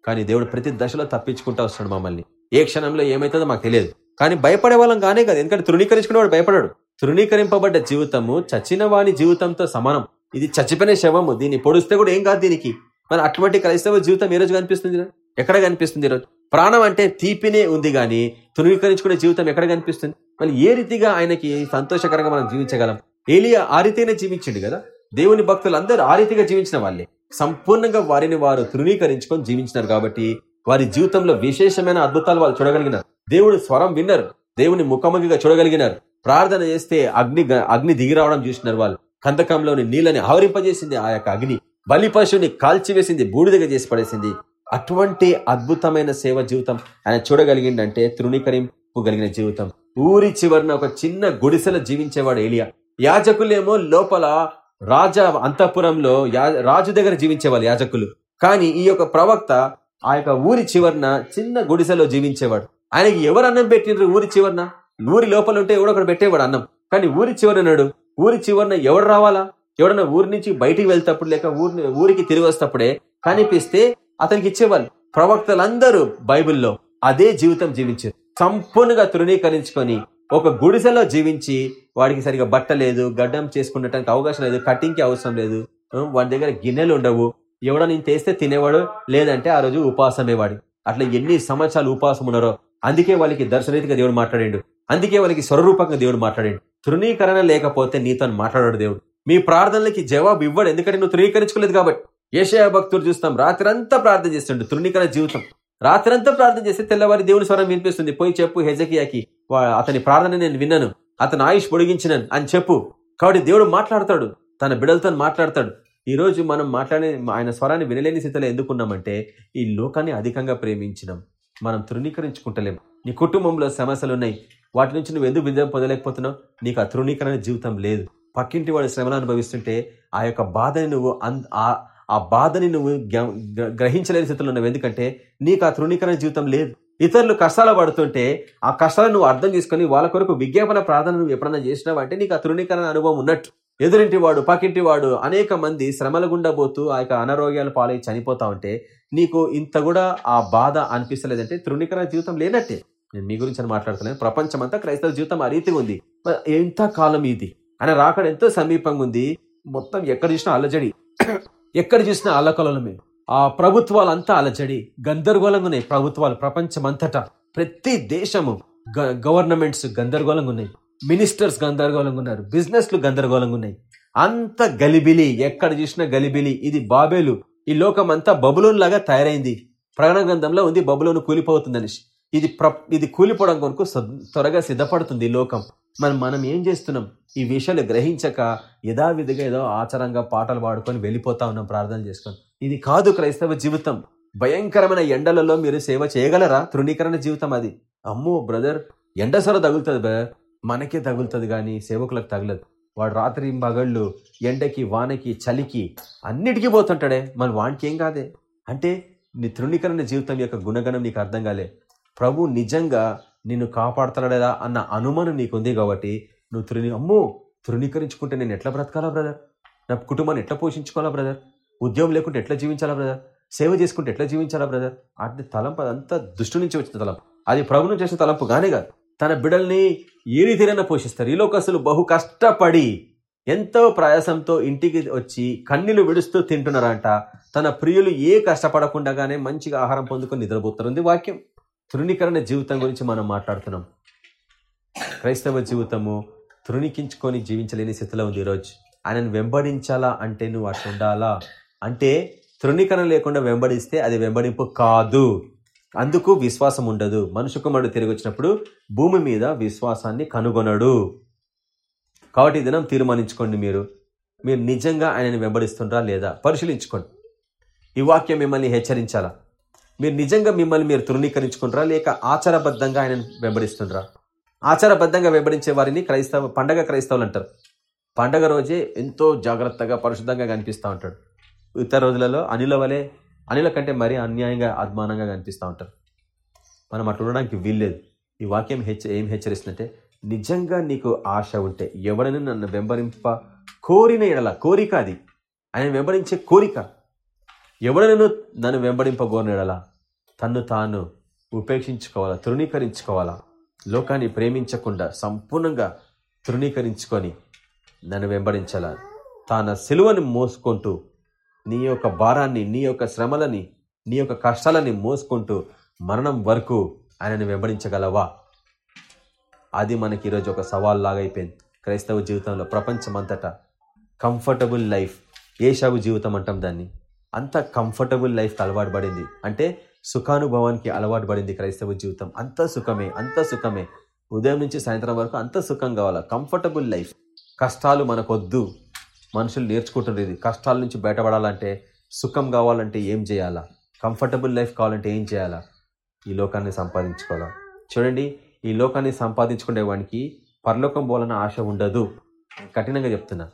కానీ దేవుడు ప్రతి దశలో తప్పించుకుంటా వస్తాడు మమ్మల్ని. ఏ క్షణంలో ఏమవుతుందో మాకు తెలియదు. కానీ భయపడే వాళ్ళం కానే కాదు. ఎందుకంటే తృణీకరించుకునేవాడు భయపడాడు. తృణీకరింపబడ్డ జీవితము చచ్చిన వాని జీవితంతో సమానం. ఇది చచ్చిపోయిన శవము. దీన్ని పొడిస్తే కూడా ఏం కాదు దీనికి. మరి అటువంటి క్రైస్తవ జీవితం ఏ రోజు కనిపిస్తుంది ఎక్కడ కనిపిస్తుంది ఈరోజు? ప్రాణం అంటే తీపినే ఉంది కానీ తృణీకరించుకునే జీవితం ఎక్కడ కనిపిస్తుంది? మళ్ళీ ఏ రీతిగా ఆయనకి సంతోషకరంగా మనం జీవించగలం? ఏలియా ఆ రీతిగానే జీవించిండు కదా? దేవుని భక్తులు అందరూ ఆ రీతిగా జీవించిన వాళ్ళే. సంపూర్ణంగా వారిని వారు తృణీకరించుకొని జీవించినారు కాబట్టి వారి జీవితంలో విశేషమైన అద్భుతాలు వాళ్ళు చూడగలిగినారు. దేవుడు స్వరం విన్నారు. దేవుని ముఖముఖిగా చూడగలిగినారు. ప్రార్థన చేస్తే అగ్ని అగ్ని దిగి రావడం చూసినారు వాళ్ళు. కందకంలోని నీళ్ళని ఆవరింపజేసింది ఆ యొక్క అగ్ని. బలి పశువుని కాల్చివేసింది బూడిదగా చేసి పడేసింది. అటువంటి అద్భుతమైన సేవ జీవితం ఆయన చూడగలిగిందంటే తృణీకరింపుగలిగిన జీవితం. ఊరి చివరిన ఒక చిన్న గుడిసెలో జీవించేవాడు ఏలియా. యాజకులేమో లోపల రాజా అంతఃపురంలో రాజు దగ్గర జీవించేవాళ్ళు యాజకులు. కానీ ఈ యొక్క ప్రవక్త ఆ యొక్క ఊరి చివరిన చిన్న గుడిసెలో జీవించేవాడు. ఆయనకి ఎవరు అన్నం పెట్టిండ్రు ఊరి చివరిన? ఊరి లోపల ఉంటే ఎవడో పెట్టేవాడు అన్నం. కానీ ఊరి చివరనాడు ఊరి చివరిన ఎవడు రావాలా? ఎవడన్నా ఊరి నుంచి బయటికి వెళ్తేప్పుడు లేక ఊరిని ఊరికి తిరిగి వస్తప్పుడే కనిపిస్తే అతనికి ఇచ్చేవాళ్ళు ప్రవక్తలందరూ బైబిల్లో అదే జీవితం జీవించారు. సంపూర్ణంగా తృణీకరించుకొని ఒక గుడిసెలో జీవించి వాడికి సరిగా బట్ట లేదు గడ్డం చేసుకునేటానికి అవకాశం లేదు కటింగ్కి అవసరం లేదు. వాడి దగ్గర గిన్నెలు ఉండవు ఎవడో నేను తెస్తే తినేవాడు లేదంటే ఆ రోజు ఉపాసమేవాడు. అట్లా ఎన్ని సంవత్సరాలు ఉపాసం ఉన్నారో అందుకే వాళ్ళకి దర్శనరీతిగా దేవుడు మాట్లాడాడు. అందుకే వాళ్ళకి స్వరూపంగా దేవుడు మాట్లాడాడు. తృణీకరణ లేకపోతే నీతో మాట్లాడాడు దేవుడు. మీ ప్రార్థనలకి జవాబు ఇవ్వడు ఎందుకంటే నువ్వు తృణీకరించుకోలేదు కాబట్టి. ఏషయ భక్తుడు చూస్తాం రాత్రంతా ప్రార్థన చేస్తుండే తృణీకరణ జీవితం. రాత్రంతా ప్రార్థన చేస్తే తెల్లవారి దేవుని స్వరం వినిపిస్తుంది. పోయి చెప్పు హెజకియాకి అతని ప్రార్థన నేను విన్నాను. అతను ఆయుష్ పొడిగించినాను అని చెప్పు. కాబట్టి దేవుడు మాట్లాడతాడు తన బిడలతో మాట్లాడతాడు. ఈరోజు మనం మాట్లాడే ఆయన స్వరాన్ని వినలేని స్థితిలో ఎందుకున్నామంటే ఈ లోకాన్ని అధికంగా ప్రేమించినాం. మనం తృణీకరించుకుంటలేం. నీ కుటుంబంలో సమస్యలు ఉన్నాయి. వాటి నుంచి నువ్వు ఎందుకు విజయం పొందలేకపోతున్నావు? నీకు ఆ తృణీకరణ జీవితం లేదు. పక్కింటి వాడు శ్రమను అనుభవిస్తుంటే ఆ యొక్క బాధని నువ్వు ఆ బాధని నువ్వు గ్రహించలేని స్థితిలో ఉన్నావు. ఎందుకంటే నీకు ఆ తృణీకరణ జీవితం లేదు. ఇతరులు కష్టాలు పడుతుంటే ఆ కష్టాలను నువ్వు అర్థం చేసుకుని వాళ్ళ కొరకు విజ్ఞాపన ప్రార్థన నువ్వు ఎప్పుడన్నా చేసినావు? అంటే నీకు ఆ తృణీకరణ అనుభవం ఉన్నట్టు. ఎదురింటి వాడు పక్కింటి వాడు అనేక మంది శ్రమల గుండా పోతూ ఆ యొక్క అనారోగ్యాలు పాలై చనిపోతా ఉంటే నీకు ఇంత కూడా ఆ బాధ అనిపిస్తలేదంటే తృణీకరణ జీవితం లేనట్టే. నేను మీ గురించి అని మాట్లాడుతున్నాను. ప్రపంచం అంతా క్రైస్తవ జీవితం ఆ రీతి ఉంది. ఎంత కాలం ఇది? ఆయన రాకడ ఎంతో సమీపంగా ఉంది. మొత్తం ఎక్కడ చూసినా అలజడి. ఎక్కడ చూసినా అల్లకొలమే ఆ ప్రభుత్వాలు అంతా అలజడి. గందరగోళంగా ఉన్నాయి ప్రభుత్వాలు ప్రపంచం అంతటా ప్రతి దేశము గవర్నమెంట్స్ గందరగోళంగా ఉన్నాయి. మినిస్టర్స్ గందరగోళంగా ఉన్నారు. బిజినెస్లు గందరగోళంగా ఉన్నాయి. అంత గలిబిలి ఎక్కడ చూసినా గలిబిలి. ఇది బాబేలు. ఈ లోకం అంతా బబులోన్ లాగా తయారైంది. ప్రకటన గ్రంథంలో ఉంది బబులోను కూలిపోతుందని ఇది ప్ర ఇది కూలిపోవడం కొరకు త్వరగా సిద్ధపడుతుంది ఈ లోకం. మనం మనం ఏం చేస్తున్నాం? ఈ విషయాలు గ్రహించక యథావిధిగా ఏదో ఆచారంగా పాటలు పాడుకొని వెళ్ళిపోతా ఉన్నాం ప్రార్థన చేసుకొని. ఇది కాదు క్రైస్తవ జీవితం. భయంకరమైన ఎండలలో మీరు సేవ చేయగలరా? తృణీకరణ జీవితం అది. అమ్మో బ్రదర్ ఎండ సొర తగులుతుంది బ్రదర్. మనకే తగులుతుంది కానీ సేవకులకు తగలదు. వాడు రాత్రి మగళ్ళు ఎండకి వానకి చలికి అన్నిటికీ పోతుంటాడే. మన వానికి ఏం కాదే. అంటే నీ తృణీకరణ జీవితం యొక్క గుణగణం నీకు అర్థం కాలే. ప్రభు నిజంగా నిన్ను కాపాడుతాడా అన్న అనుమానం నీకుంది కాబట్టి నువ్వు తృణి అమ్మో! తృణీకరించుకుంటే నేను ఎట్లా బ్రతకాలా బ్రదర్? నా కుటుంబాన్ని ఎట్లా పోషించుకోవాలా బ్రదర్? ఉద్యోగం లేకుంటే ఎట్లా జీవించాలా బ్రదర్? సేవ చేసుకుంటే ఎట్లా జీవించాలా బ్రదర్? అంటే తలంపు అదంతా దుష్టు నుంచి వచ్చిన తలంపు. అది ప్రభుత్వం చేసిన తలంపు కానీ కాదు. తన బిడల్ని ఏ రీతిరైనా పోషిస్తారు. ఈ అసలు బహు కష్టపడి ఎంతో ప్రయాసంతో ఇంటికి వచ్చి కన్నీలు విడుస్తూ తింటున్నారంట. తన ప్రియులు ఏ కష్టపడకుండానే మంచిగా ఆహారం పొందుకొని నిద్రపోతుంది వాక్యం. తృణీకరణ జీవితం గురించి మనం మాట్లాడుతున్నాం. క్రైస్తవ జీవితము తృణీకించుకొని జీవించలేని స్థితిలో ఉంది ఈరోజు. ఆయనను వెంబడించాలా అంటే నువ్వు అట్లా ఉండాలా? అంటే తృణీకరణ లేకుండా వెంబడిస్తే అది వెంబడింపు కాదు. అందుకు విశ్వాసం ఉండదు. మనుషు కుమారుడు తిరిగి వచ్చినప్పుడు భూమి మీద విశ్వాసాన్ని కనుగొనడు. కాబట్టి దినం తీర్మానించుకోండి మీరు. మీరు నిజంగా ఆయనని వెంబడిస్తుండ్రా లేదా? పరిశీలించుకోండి. ఈ వాక్యం మిమ్మల్ని హెచ్చరించాలా? మీరు నిజంగా మిమ్మల్ని మీరు తృణీకరించుకుంటారా లేక ఆచారబద్ధంగా ఆయనను వెంబడిస్తుండ్రా? ఆచారబద్ధంగా వెంబడించే వారిని క్రైస్తవ పండగ క్రైస్తవులు అంటారు. పండగ రోజే ఎంతో జాగ్రత్తగా పరిశుద్ధంగా కనిపిస్తూ ఉంటాడు. ఇతర రోజులలో అనిల వలె అనిల కంటే మరీ అన్యాయంగా అద్మానంగా కనిపిస్తూ ఉంటారు. మనం అట్లా ఉండడానికి వీల్లేదు. ఈ వాక్యం హెచ్చ ఏం హెచ్చరిస్తుందంటే నిజంగా నీకు ఆశ ఉంటే ఎవడని నన్ను వెంబడింప కోరిన ఎడల కోరిక అది. ఆయన వెంబడించే కోరిక. ఎవడనను నన్ను వెంబడింపగోరిన ఎడల తన్ను తాను ఉపేక్షించుకోవాలా తృణీకరించుకోవాలా? లోకాన్ని ప్రేమించకుండా సంపూర్ణంగా తృణీకరించుకొని నన్ను వెంబడించాల? తన సిలువని మోసుకుంటూ నీ యొక్క భారాన్ని నీ యొక్క శ్రమలని నీ యొక్క కష్టాలని మోసుకుంటూ మరణం వరకు ఆయనను వెంబడించగలవా? అది మనకి ఈరోజు ఒక సవాల్ లాగా అయిపోయింది. క్రైస్తవ జీవితంలో ప్రపంచమంతటా కంఫర్టబుల్ లైఫ్ ఏషావు జీవితం అంటాం దాన్ని. అంత కంఫర్టబుల్ లైఫ్కి అలవాటు పడింది. అంటే సుఖానుభవానికి అలవాటు పడింది క్రైస్తవ జీవితం. అంత సుఖమే అంత సుఖమే. ఉదయం నుంచి సాయంత్రం వరకు అంత సుఖం కావాలా? Comfortable life. కష్టాలు మనకొద్దు. మనుషులు నేర్చుకుంటున్నారు ఇది కష్టాల నుంచి బయటపడాలంటే సుఖం కావాలంటే ఏం చేయాలా? కంఫర్టబుల్ లైఫ్ కావాలంటే ఏం చేయాలా? ఈ లోకాన్ని సంపాదించుకోవాలా? చూడండి ఈ లోకాన్ని సంపాదించుకునే వానికి పరలోకం పోవాలన్న ఆశ ఉండదు. కఠినంగా చెప్తున్నా.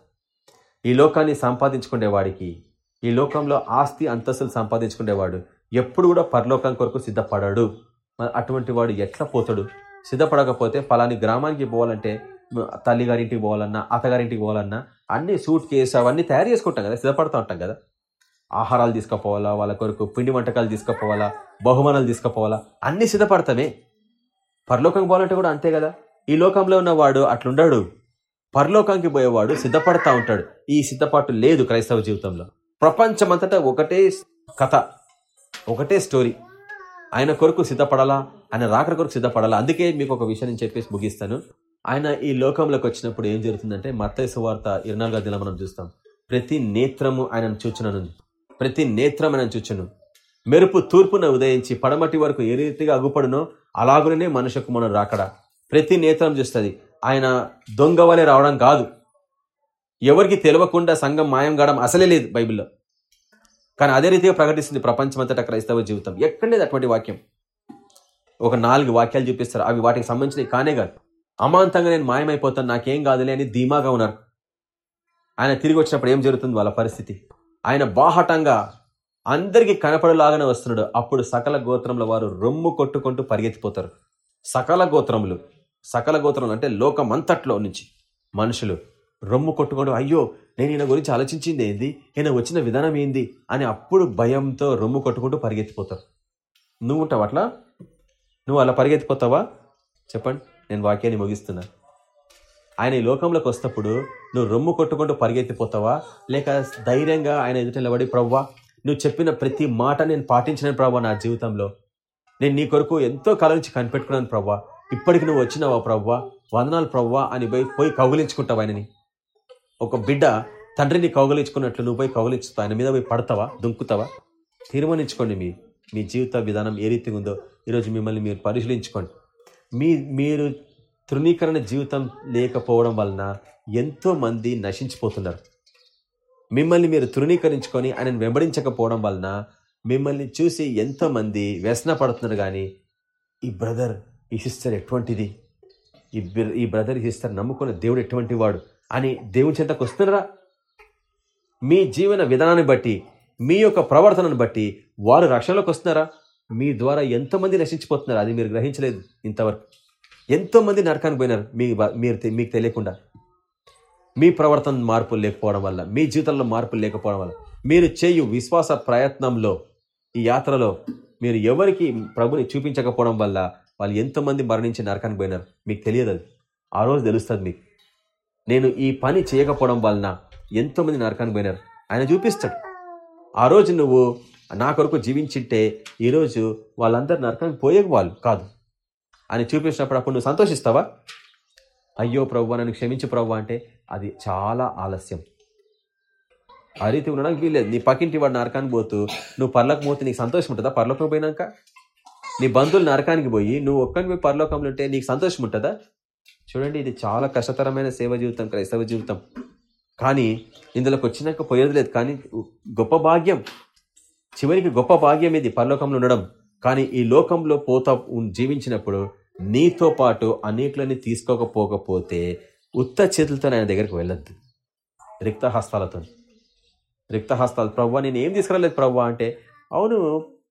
ఈ లోకాన్ని సంపాదించుకునే వాడికి ఈ లోకంలో ఆస్తి అంతస్తులు సంపాదించుకునేవాడు ఎప్పుడు కూడా పరలోకం కొరకు సిద్ధపడాడు. అటువంటి వాడు ఎట్లా పోతాడు? సిద్ధపడకపోతే ఫలాని గ్రామానికి పోవాలంటే తల్లి గారి ఇంటికి పోవాలన్నా అత్తగారింటికి పోవాలన్నా అన్ని సూట్ కేసు అవన్నీ తయారు చేసుకుంటాం కదా సిద్ధపడుతూ ఉంటాం కదా. ఆహారాలు తీసుకుపోవాలా వాళ్ళ కొరకు పిండి వంటకాలు తీసుకుపోవాలా బహుమానాలు తీసుకుపోవాలా అన్ని సిద్ధపడతామే. పరలోకంకి పోవాలంటే కూడా అంతే కదా. ఈ లోకంలో ఉన్నవాడు అట్లుండడు. పరలోకానికి పోయేవాడు సిద్ధపడతా ఉంటాడు. ఈ సిద్ధపాటు లేదు క్రైస్తవ జీవితంలో. ప్రపంచమంతటా ఒకటే కథ ఒకటే స్టోరీ. ఆయన కొరకు సిద్ధపడాలా ఆయన రాకడ కొరకు సిద్ధపడాలా? అందుకే మీకు ఒక విషయం నేను చెప్పేసి ముగిస్తాను. ఆయన ఈ లోకంలోకి వచ్చినప్పుడు ఏం జరుగుతుందంటే మత్తయ్య సువార్త ఇరనాలుగు దిన మనం చూస్తాం. ప్రతి నేత్రము ఆయనను చూచునను. ప్రతి నేత్రం ఆయన చూచును. మెరుపు తూర్పున ఉదయించి పడమటి వరకు ఏ రీతిగా అగుపడునో అలాగునే మనుషు మనం రాకడ. ప్రతి నేత్రం చూస్తుంది. ఆయన దొంగ వలె రావడం కాదు. ఎవరికి తెలియకుండా సంఘం మాయం కావడం అసలే లేదు బైబిల్లో. కానీ అదే రీతిగా ప్రకటిస్తుంది ప్రపంచమంతటా క్రైస్తవ జీవితం. ఎక్కడ లేదు అటువంటి వాక్యం. ఒక నాలుగు వాక్యాలు చూపిస్తారు. అవి వాటికి సంబంధించినవి కానే కాదు. అమాంతంగా నేను మాయమైపోతాను నాకేం కాదులే అని ధీమాగా ఉన్నారు. ఆయన తిరిగి వచ్చినప్పుడు ఏం జరుగుతుంది వాళ్ళ పరిస్థితి? ఆయన బాహటంగా అందరికీ కనపడలాగానే వస్తున్నాడు. అప్పుడు సకల గోత్రంలో వారు రొమ్ము కొట్టుకుంటూ పరిగెత్తిపోతారు. సకల గోత్రములు సకల గోత్రములు అంటే లోకం అంతట్లో నుంచి మనుషులు రొమ్ము కొట్టుకుంటూ అయ్యో నేను ఈయన గురించి ఆలోచించింది ఏంది? ఈయన వచ్చిన విధానం ఏంది? అని అప్పుడు భయంతో రొమ్ము కొట్టుకుంటూ పరిగెత్తిపోతారు. నువ్వు ఉంటావు అట్లా? నువ్వు అలా పరిగెత్తిపోతావా? చెప్పండి. నేను వాక్యాన్ని ముగిస్తున్నా. ఆయన ఈ లోకంలోకి వస్తప్పుడు నువ్వు రొమ్ము కొట్టుకుంటూ పరిగెత్తిపోతావా? లేక ధైర్యంగా ఆయన ఎదుట నిలబడి ప్రవ్వా నువ్వు చెప్పిన ప్రతి మాట నేను పాటించిన ప్రవ్వా నా జీవితంలో. నేను నీ కొరకు ఎంతో కాలం నుంచి కనిపెట్టుకున్నాను ప్రవ్వా. ఇప్పటికి నువ్వు వచ్చినావా ప్రవ్వా? వందనాలు ప్రవ్వా అని పోయి పోయి కౌగులించుకుంటావు ఆయనని? ఒక బిడ్డ తండ్రిని కౌగలించుకున్నట్లు నువ్వు పోయి కౌగలించుతావు? ఆయన మీద పోయి పడతావా? దుంకుతావా? తీర్మానించుకోండి మీ మీ జీవిత విధానం ఏ రీతిగా ఉందో. ఈరోజు మిమ్మల్ని మీరు పరిశీలించుకోండి. మీ మీరు తృణీకరణ జీవితం లేకపోవడం వలన ఎంతోమంది నశించిపోతున్నారు. మిమ్మల్ని మీరు తృణీకరించుకొని ఆయనను వెంబడించకపోవడం వలన మిమ్మల్ని చూసి ఎంతోమంది వ్యసన పడుతున్నారు. కానీ ఈ బ్రదర్ ఈ సిస్టర్ ఎటువంటిది? ఈ బ్ర- ఈ బ్రదర్ ఈ సిస్టర్ నమ్ముకున్న దేవుడు ఎటువంటి వాడు? అని దేవుని చెంతకు వస్తున్నారా? మీ జీవన విధానాన్ని బట్టి మీ యొక్క ప్రవర్తనను బట్టి వారు రక్షణలోకి వస్తున్నారా? మీ ద్వారా ఎంతమంది నశించిపోతున్నారు? అది మీరు గ్రహించలేదు ఇంతవరకు. ఎంతోమంది నరకానికి పోయినారు? మీ మీరు మీకు తెలియకుండా. మీ ప్రవర్తన మార్పులు లేకపోవడం వల్ల మీ జీవితంలో మార్పులు లేకపోవడం వల్ల మీరు చేయు విశ్వాస ప్రయత్నంలో ఈ యాత్రలో మీరు ఎవరికి ప్రభుని చూపించకపోవడం వల్ల వాళ్ళు ఎంతమంది మరణించి నరకానికి పోయినారు? మీకు తెలియదు అది. ఆ రోజు తెలుస్తుంది మీకు. నేను ఈ పని చేయకపోవడం వలన ఎంతోమంది నరకానికి పోయినారు? ఆయన చూపిస్తాడు. ఆ రోజు నువ్వు నా కొరకు జీవించింటే ఈరోజు వాళ్ళందరూ నరకానికి పోయే వాళ్ళు కాదు. అని చూపించినప్పుడు అప్పుడు నువ్వు సంతోషిస్తావా? అయ్యో ప్రభు నన్ను క్షమించు ప్రభు అంటే అది చాలా ఆలస్యం. ఆ రీతి ఉండడానికి వీల్లేదు. నీ పక్కింటి వాడు నరకానికి పోతూ నువ్వు పర్లోకి పోతే నీకు సంతోషం ఉంటుందా? పర్లోకం పోయినాక? నీ బంధువులు నరకానికి పోయి నువ్వు ఒక్కని పోయి పరలోకంలో ఉంటే నీకు సంతోషం ఉంటుందా? చూడండి ఇది చాలా కష్టతరమైన సేవ జీవితం క్రైస్తవ జీవితం. కానీ ఇందులోకి వచ్చినాక పోయేది లేదు. కానీ గొప్ప భాగ్యం. చివరికి గొప్ప భాగ్యం ఇది పరలోకంలో ఉండడం. కానీ ఈ లోకంలో పోతా జీవించినప్పుడు నీతో పాటు అనేకులని తీసుకోకపోకపోతే ఉత్త చేతులతో ఆయన దగ్గరికి వెళ్ళొద్దు. రిక్తహస్తాలతో. రిక్తహస్తాలు ప్రవ్వా నేను ఏం తీసుకురాలేదు ప్రవ్వా? అంటే అవును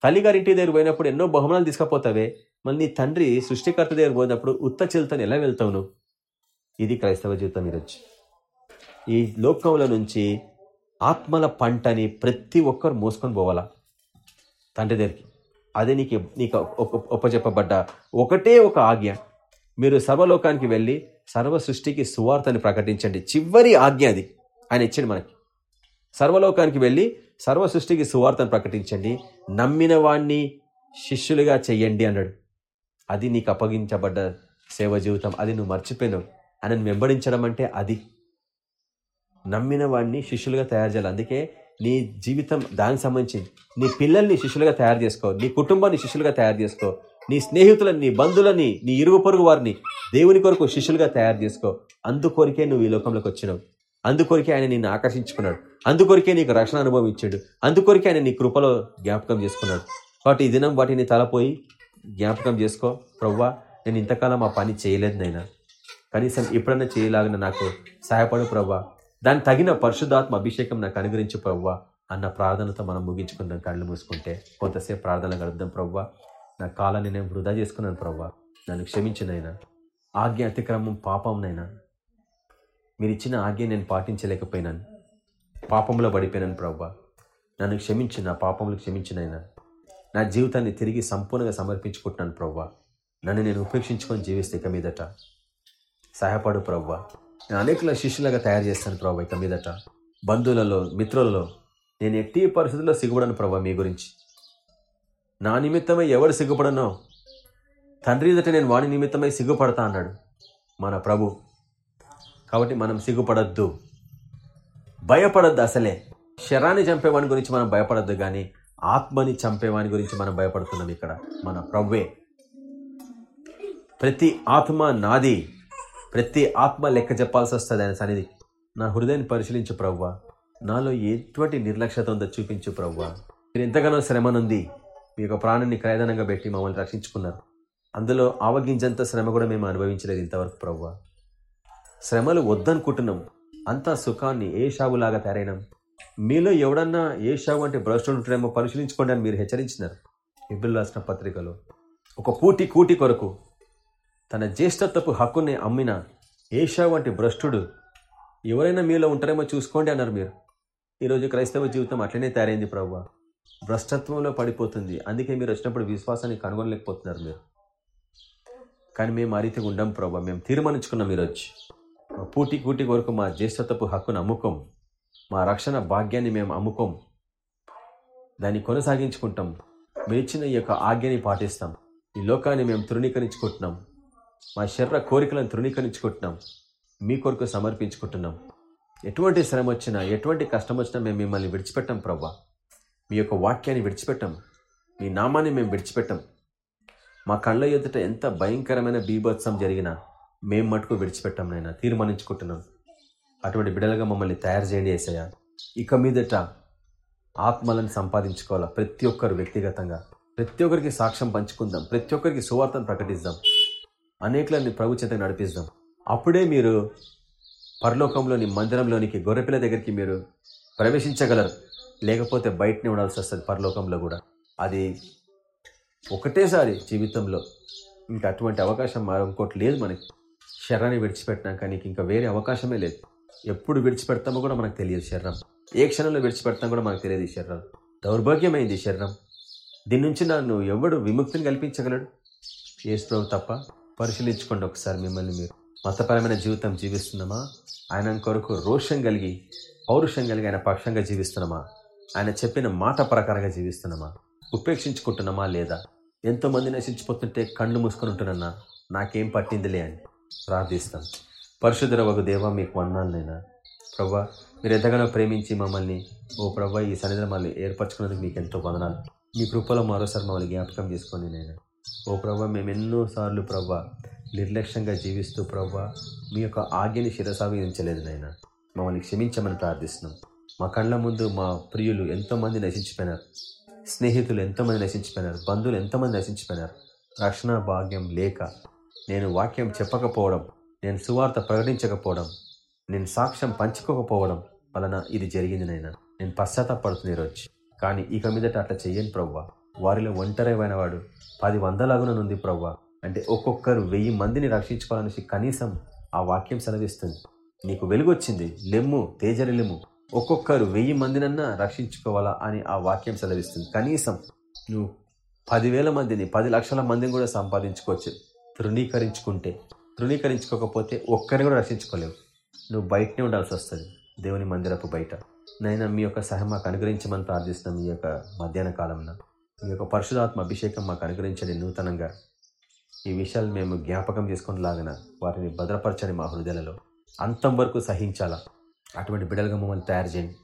తల్లిగారింటి దగ్గర పోయినప్పుడు ఎన్నో బహుమానాలు తీసుకపోతావే. మళ్ళీ నీ తండ్రి సృష్టికర్త దగ్గర పోయినప్పుడు ఉత్త చేతులతో ఎలా వెళ్తావు ఇది క్రైస్తవ జీవితం ఈరోజు. ఈ లోకంలో నుంచి ఆత్మల పంటని ప్రతి ఒక్కరు మోసుకొని పోవాలా? తండ్రి దగ్గరికి. అదే నీకు నీకు ఒప్పచెప్పబడ్డ ఒకటే ఒక ఆజ్ఞ. మీరు సర్వలోకానికి వెళ్ళి సర్వ సృష్టికి సువార్తని ప్రకటించండి. చివరి ఆజ్ఞ అది ఆయన ఇచ్చాడు మనకి. సర్వలోకానికి వెళ్ళి సర్వ సృష్టికి సువార్తను ప్రకటించండి. నమ్మిన వాణ్ణి శిష్యులుగా చెయ్యండి అన్నాడు. అది నీకు అప్పగించబడ్డ సేవ జీవితం. అది నువ్వు మర్చిపోయినావు. ఆయనను వెంబడించడం అంటే అది. నమ్మిన వాడిని శిష్యులుగా తయారు చేయాలి. అందుకే నీ జీవితం దానికి సంబంధించింది. నీ పిల్లల్ని శిష్యులుగా తయారు చేసుకో. నీ కుటుంబాన్ని శిష్యులుగా తయారు చేసుకో. నీ స్నేహితులని నీ బంధువులని నీ ఇరుగు పొరుగు వారిని దేవుని కొరకు శిష్యులుగా తయారు చేసుకో. అందుకొరికే నువ్వు ఈ లోకంలోకి వచ్చినావు. అందుకొరికే ఆయన నిన్ను ఆకర్షించుకున్నాడు. అందుకొరికే నీకు రక్షణ అనుభవం ఇచ్చాడు. అందుకొరికే ఆయన నీ కృపలో జ్ఞాపకం చేసుకున్నాడు. కాబట్టి ఈ దినం వాటిని తలపోయి జ్ఞాపకం చేసుకో. ప్రవ్వా నేను ఇంతకాలం ఆ పని చేయలేదు నైనా కనీసం ఎప్పుడన్నా చేయలాగిన నాకు సహాయపడు ప్రవ్వా. దానికి తగిన పరిశుద్ధాత్మ అభిషేకం నాకు అనుగ్రహించు ప్రవ్వా అన్న ప్రార్థనతో మనం ముగించుకుందాం కళ్ళు మూసుకుంటే. కొంతసేపు ప్రార్థన గడుపుదాం ప్రవ్వా. నా కాలాన్ని నేను వృధా చేసుకున్నాను ప్రవ్వా. నన్ను క్షమించినైనా ఆజ్ఞ అతిక్రమం పాపంనైనా మీరు ఇచ్చిన ఆజ్ఞ నేను పాటించలేకపోయినాను. పాపంలో పడిపోయినాను ప్రవ్వా. నన్ను క్షమించిన పాపములు క్షమించినైనా నా జీవితాన్ని తిరిగి సంపూర్ణంగా సమర్పించుకుంటున్నాను ప్రవ్వా. నన్ను నేను ఉపేక్షించుకొని జీవిస్తే ఇక మీదట. సహాయపడు ప్రవ్వా. అనేకుల శిష్యులుగా తయారు చేస్తాను ప్రభావ ఇక మీదట. బంధువులలో మిత్రులలో నేను ఎట్టి పరిస్థితుల్లో సిగ్గుపడను ప్రభావ మీ గురించి. నా నిమిత్తమై ఎవడు సిగ్గుపడనో తండ్రి ఎదుట నేను వాని నిమిత్తమై సిగ్గుపడతా అన్నాడు మన ప్రభు. కాబట్టి మనం సిగ్గుపడద్దు. భయపడద్దు అసలే. శరాన్ని చంపేవాని గురించి మనం భయపడద్దు కానీ ఆత్మని చంపేవాని గురించి మనం భయపడుతున్నాం ఇక్కడ మన ప్రవ్వే ప్రతి ఆత్మ నాది. ప్రతి ఆత్మ లెక్క చెప్పాల్సి వస్తుంది ఆయన సన్నిధి. నా హృదయాన్ని పరిశీలించు ప్రవ్వా. నాలో ఎటువంటి నిర్లక్ష్యత ఉందో చూపించు ప్రవ్వా. మీరు ఎంతగానో శ్రమనుంది. మీ యొక్క ప్రాణాన్ని క్రయదనంగా పెట్టి మమ్మల్ని రక్షించుకున్నారు. అందులో ఆవగించంత శ్రమ కూడా మేము అనుభవించలేదు ఇంతవరకు ప్రవ్వా. శ్రమలు వద్దనుకుంటున్నాం. అంతా సుఖాన్ని ఏ షావులాగా తయారైనాం. మీలో ఎవడన్నా ఏ షావు అంటే భ్రష్టులు ఉంటారేమో పరిశీలించుకోండి అని మీరు హెచ్చరించినారు. ఇబ్బుల్ రాసిన పత్రికలో. ఒక పూటి కూటి కొరకు తన జ్యేష్ఠత్వపు హక్కుని అమ్మిన ఏషా వంటి భ్రష్టుడు ఎవరైనా మీలో ఉంటారేమో చూసుకోండి అన్నారు మీరు. ఈరోజు క్రైస్తవ జీవితం అట్లనే తయారైంది ప్రవ్వ. భ్రష్టత్వంలో పడిపోతుంది. అందుకే మీరు వచ్చినప్పుడు విశ్వాసాన్ని కనుగొనలేకపోతున్నారు మీరు. కానీ మేము ఆ రీతిగా ఉండం ప్రభావ మేము తీర్మానించుకున్నాం మీరు వచ్చి పూటి కూటి కొరకు మా జ్యేష్ఠతపు హక్కును అమ్ముకోం. మా రక్షణ భాగ్యాన్ని మేము అమ్ముకోం. దాన్ని కొనసాగించుకుంటాం. మీరు ఇచ్చిన ఈ యొక్క ఆజ్ఞని పాటిస్తాం. ఈ లోకాన్ని మేము తృణీకరించుకుంటున్నాం. మా శరీర కోరికలను తృణీకరించుకుంటున్నాం. మీ కొరకు సమర్పించుకుంటున్నాం. ఎటువంటి శ్రమ వచ్చినా ఎటువంటి కష్టం వచ్చినా మేము మిమ్మల్ని విడిచిపెట్టాం ప్రవ్వా. మీ యొక్క వాక్యాన్ని విడిచిపెట్టాం. మీ నామాన్ని మేము విడిచిపెట్టాం. మా కళ్ళ ఎదుట ఎంత భయంకరమైన బీభత్సం జరిగినా మేము మటుకు విడిచిపెట్టాం నైనా తీర్మానించుకుంటున్నాం. అటువంటి బిడలుగా మమ్మల్ని తయారు చేయండి ఏసయ్య. ఇక మీదట ఆత్మలను సంపాదించుకోవాలా? ప్రతి ఒక్కరు వ్యక్తిగతంగా. ప్రతి ఒక్కరికి సాక్ష్యం పంచుకుందాం. ప్రతి ఒక్కరికి సువార్తను ప్రకటిద్దాం. అనేకులని ప్రభు చేత నడిపిస్తాం. అప్పుడే మీరు పరలోకంలోని మందిరంలోనికి గొర్రెపిల్ల దగ్గరికి మీరు ప్రవేశించగలరు. లేకపోతే బయటనే ఉండాల్సి వస్తుంది పరలోకంలో కూడా. అది ఒకటేసారి జీవితంలో. ఇంకా అటువంటి అవకాశం మరో ఇంకోటి లేదు మనకి. శరీరాన్ని విడిచిపెట్టినాక నీకు ఇంకా వేరే అవకాశమే లేదు. ఎప్పుడు విడిచిపెడతామో కూడా మనకు తెలియదు శరీరం ఏ క్షణంలో విడిచిపెడతాం కూడా మనకు తెలియదు ఈ శరీరం దౌర్భాగ్యమైంది ఈ శరీరం దీని నుంచి నన్ను ఎవడు విముక్తిని కల్పించగలడు? ఏసు తప్ప పరిశీలించుకోండి ఒకసారి మిమ్మల్ని మీరు. మతపరమైన జీవితం జీవిస్తున్నామా? ఆయన కొరకు రోషం కలిగి పౌరుషం కలిగి ఆయన పక్షంగా జీవిస్తున్నామా? ఆయన చెప్పిన మాట ప్రకారంగా జీవిస్తున్నామా? ఉపేక్షించుకుంటున్నామా లేదా? ఎంతోమంది నశించిపోతుంటే కళ్ళు మూసుకొని ఉంటున్నా నాకేం పట్టిందిలే అని ప్రార్థిస్తాం. పరిశుద్ధ ఒక దేవ మీకు వందాలనైనా ప్రభా మీరు ఎంతగానో ప్రేమించి మమ్మల్ని ఓ ప్రభా ఈ సన్నిధిని మళ్ళీ ఏర్పరచుకున్నందుకు మీకు ఎంతో వందనాలు. మీ కృపలో మరోసారి మమ్మల్ని జ్ఞాపకం చేసుకొని నేను ఓ ప్రభా మేము ఎన్నోసార్లు ప్రభా నిర్లక్ష్యంగా జీవిస్తూ ప్రభా మీ యొక్క ఆజ్ఞని శిరసావించలేదు నాయన. మమ్మల్ని క్షమించమని ప్రార్థిస్తున్నాం. మా కళ్ళ ముందు మా ప్రియులు ఎంతోమంది నశించిపోయినారు. స్నేహితులు ఎంతోమంది నశించిపోయినారు. బంధువులు ఎంతోమంది నశించిపోయినారు. రక్షణ భాగ్యం లేక నేను వాక్యం చెప్పకపోవడం నేను సువార్త ప్రకటించకపోవడం నేను సాక్ష్యం పంచుకోకపోవడం వలన ఇది జరిగింది నైనా నేను పశ్చాత్తాపడుతుంది ఈరోజు కానీ ఇక మీదట అట్లా చెయ్యను ప్రవ్వా వారిలో ఒంటరైన వాడు పది వందలాగుననుంది ప్రవ్వ. అంటే ఒక్కొక్కరు వెయ్యి మందిని రక్షించుకోవాలనేసి కనీసం ఆ వాక్యం సెలవిస్తుంది. నీకు వెలుగొచ్చింది. లెమ్ము తేజరిలెమ్ము ఒక్కొక్కరు వెయ్యి మందినన్నా రక్షించుకోవాలా అని ఆ వాక్యం సెలవిస్తుంది. కనీసం నువ్వు పదివేల మందిని పది లక్షల మందిని కూడా సంపాదించుకోవచ్చు. తృణీకరించుకుంటే. తృణీకరించుకోకపోతే ఒక్కరిని కూడా రక్షించుకోలేవు. నువ్వు బయటనే ఉండాల్సి వస్తుంది. దేవుని మందిరపు బయట. నైనా మీ యొక్క సహాయం మాకు అనుగ్రహించమని ప్రార్థిస్తున్నాం ఈ యొక్క మధ్యాహ్న కాలంలో మీ యొక్క పరిశుధాత్మ అభిషేకం మాకు అనుగ్రహించండి నూతనంగా. ఈ విషయాలు మేము జ్ఞాపకం చేసుకునేలాగిన వాటిని భద్రపరచండి మా హృదయలలో. అంతం వరకు సహించాలా? అటువంటి బిడలుగా మమ్మల్ని తయారు చేయండి.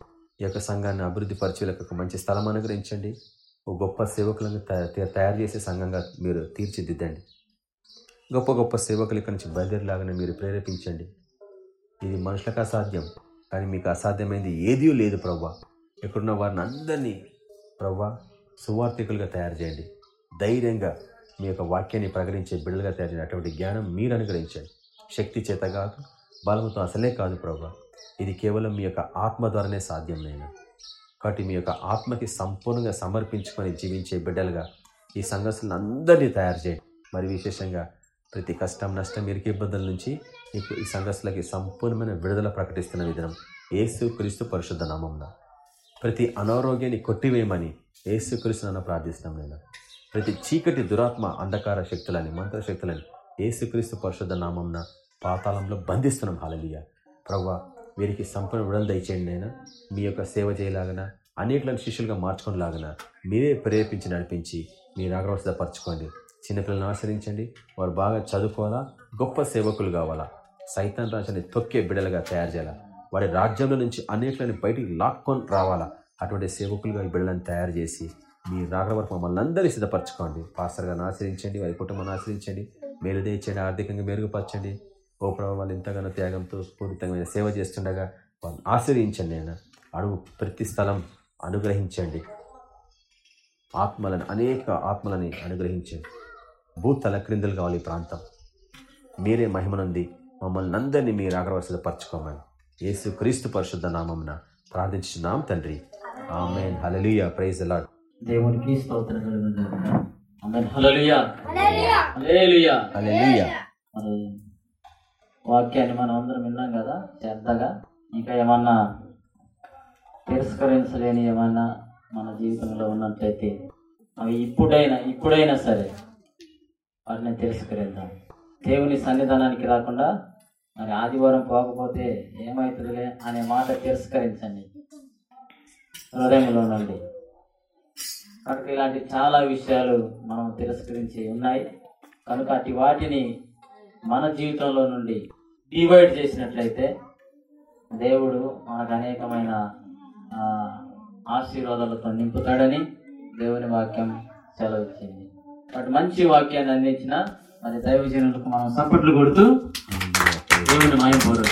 ఈ యొక్క సంఘాన్ని అభివృద్ధి పరిచయలకు ఒక మంచి స్థలం అనుగ్రహించండి. ఓ గొప్ప సేవకులను తయారు చేసే సంఘంగా మీరు తీర్చిదిద్దండి. గొప్ప గొప్ప సేవకులు ఇక్కడి నుంచి బయలుదేరిలాగానే మీరు ప్రేరేపించండి. ఇది మనుషులకు అసాధ్యం కానీ మీకు అసాధ్యమైంది ఏదీ లేదు ప్రవ్వా. ఎక్కడున్న వారిని అందరినీ ప్రవ్వా సువార్థికులుగా తయారు చేయండి. ధైర్యంగా మీ యొక్క వాక్యాన్ని ప్రకటించే బిడ్డలుగా తయారు చేయండి. అటువంటి జ్ఞానం మీరు అనుగ్రహించండి. శక్తి చేత కాదు బలముతో అసలే కాదు ప్రభా. ఇది కేవలం మీ యొక్క ఆత్మ ద్వారానే సాధ్యం నేను కాబట్టి మీ యొక్క ఆత్మకి సంపూర్ణంగా సమర్పించుకొని జీవించే బిడ్డలుగా ఈ సంఘస్థులను అందరినీ తయారు చేయండి. మరి విశేషంగా ప్రతి కష్టం నష్టం ఇరికి ఇబ్బందుల నుంచి నీకు ఈ సంఘస్థులకి సంపూర్ణమైన విడుదల ప్రకటిస్తున్న విధానం ఏసు క్రీస్తు పరిశుద్ధ నామంన. ప్రతి అనారోగ్యాన్ని కొట్టివేయమని ఏసుక్రీస్తునన్న ప్రార్థిస్తున్నాం నేను ప్రతి చీకటి దురాత్మ అంధకార శక్తులని మంత్ర శక్తులని ఏసుక్రీస్తు పరిశుద్ధ నామంన పాతాళంలో బంధిస్తున్నాం. హాలలియ ప్రవ్వ వీరికి సంపూర్ణ విడుదల దయచేయండి నేను మీ యొక్క సేవ చేయలాగన అనేకలను శిష్యులుగా మార్చుకునేలాగన మీరే ప్రేరేపించి నడిపించి మీరు ఆగ్రవసపరచుకోండి చిన్నపిల్లలను ఆశ్రయించండి. వారు బాగా చదువుకోవాలా గొప్ప సేవకులు కావాలా సైతాన్ రాజాన్ని తొక్కే బిడలుగా తయారు చేయాలా వారి రాజ్యంలో నుంచి అనేకలను బయటికి లాక్కొని రావాలా అటువంటి సేవకులుగా ఈ బిడ్డలను తయారు చేసి మీ రాగడ వరకు మమ్మల్ని అందరినీ సిద్ధపరచుకోండి. పాస్టర్గా ఆశ్రయించండి వారి కుటుంబాన్ని ఆశ్రయించండి మేలు తెచ్చండి ఆర్థికంగా మెరుగుపరచండి. ఓ ప్రభావ వాళ్ళు ఎంతగానో త్యాగంతో స్ఫూర్తితమైన సేవ చేస్తుండగా వాళ్ళని ఆశ్రయించండి నేను అడుగు ప్రతి స్థలం అనుగ్రహించండి. ఆత్మలను అనేక ఆత్మలని అనుగ్రహించండి. భూతల క్రిందలు కావాలి ఈ ప్రాంతం. మీరే మహిమనుంది మమ్మల్ని అందరినీ మీరు ఆగ్రవసపరచుకోమని యేసు క్రీస్తు పరిశుద్ధ నామమున ప్రార్థించున్నాం తండ్రి. ఆమెన్ హల్లెలూయా ప్రైజ్ అలాడ్ దేవునికి స్తోత్రం కలుగును గాక. ఆమేన్. హల్లెలూయా హల్లెలూయా హల్లెలూయా మరి వాక్యాన్ని మనం అందరం విన్నాం కదా? శ్రద్ధగా. ఇంకా ఏమన్నా తిరస్కరించలేని ఏమన్నా మన జీవితంలో ఉన్నట్లయితే అవి ఇప్పుడైనా ఇప్పుడైనా సరే వాటిని తిరస్కరిద్దాం. దేవుని సన్నిధానానికి రాకుండా మరి ఆదివారం పోకపోతే ఏమవుతుందిలే అనే మాట తిరస్కరించండి. హృదయంలో ఉండండి కాబట్టి ఇలాంటి చాలా విషయాలు మనం తిరస్కరించి ఉన్నాయి. కనుక అటు వాటిని మన జీవితంలో నుండి డివైడ్ చేసినట్లయితే దేవుడు మనకు అనేకమైన ఆశీర్వాదాలతో నింపుతాడని దేవుని వాక్యం సెలవిచ్చింది. కాబట్టి మంచి వాక్యాన్ని అందించిన మరి దైవజనులకు మనం సప్పట్లు కొడుతూ దేవుని మాయం పోరు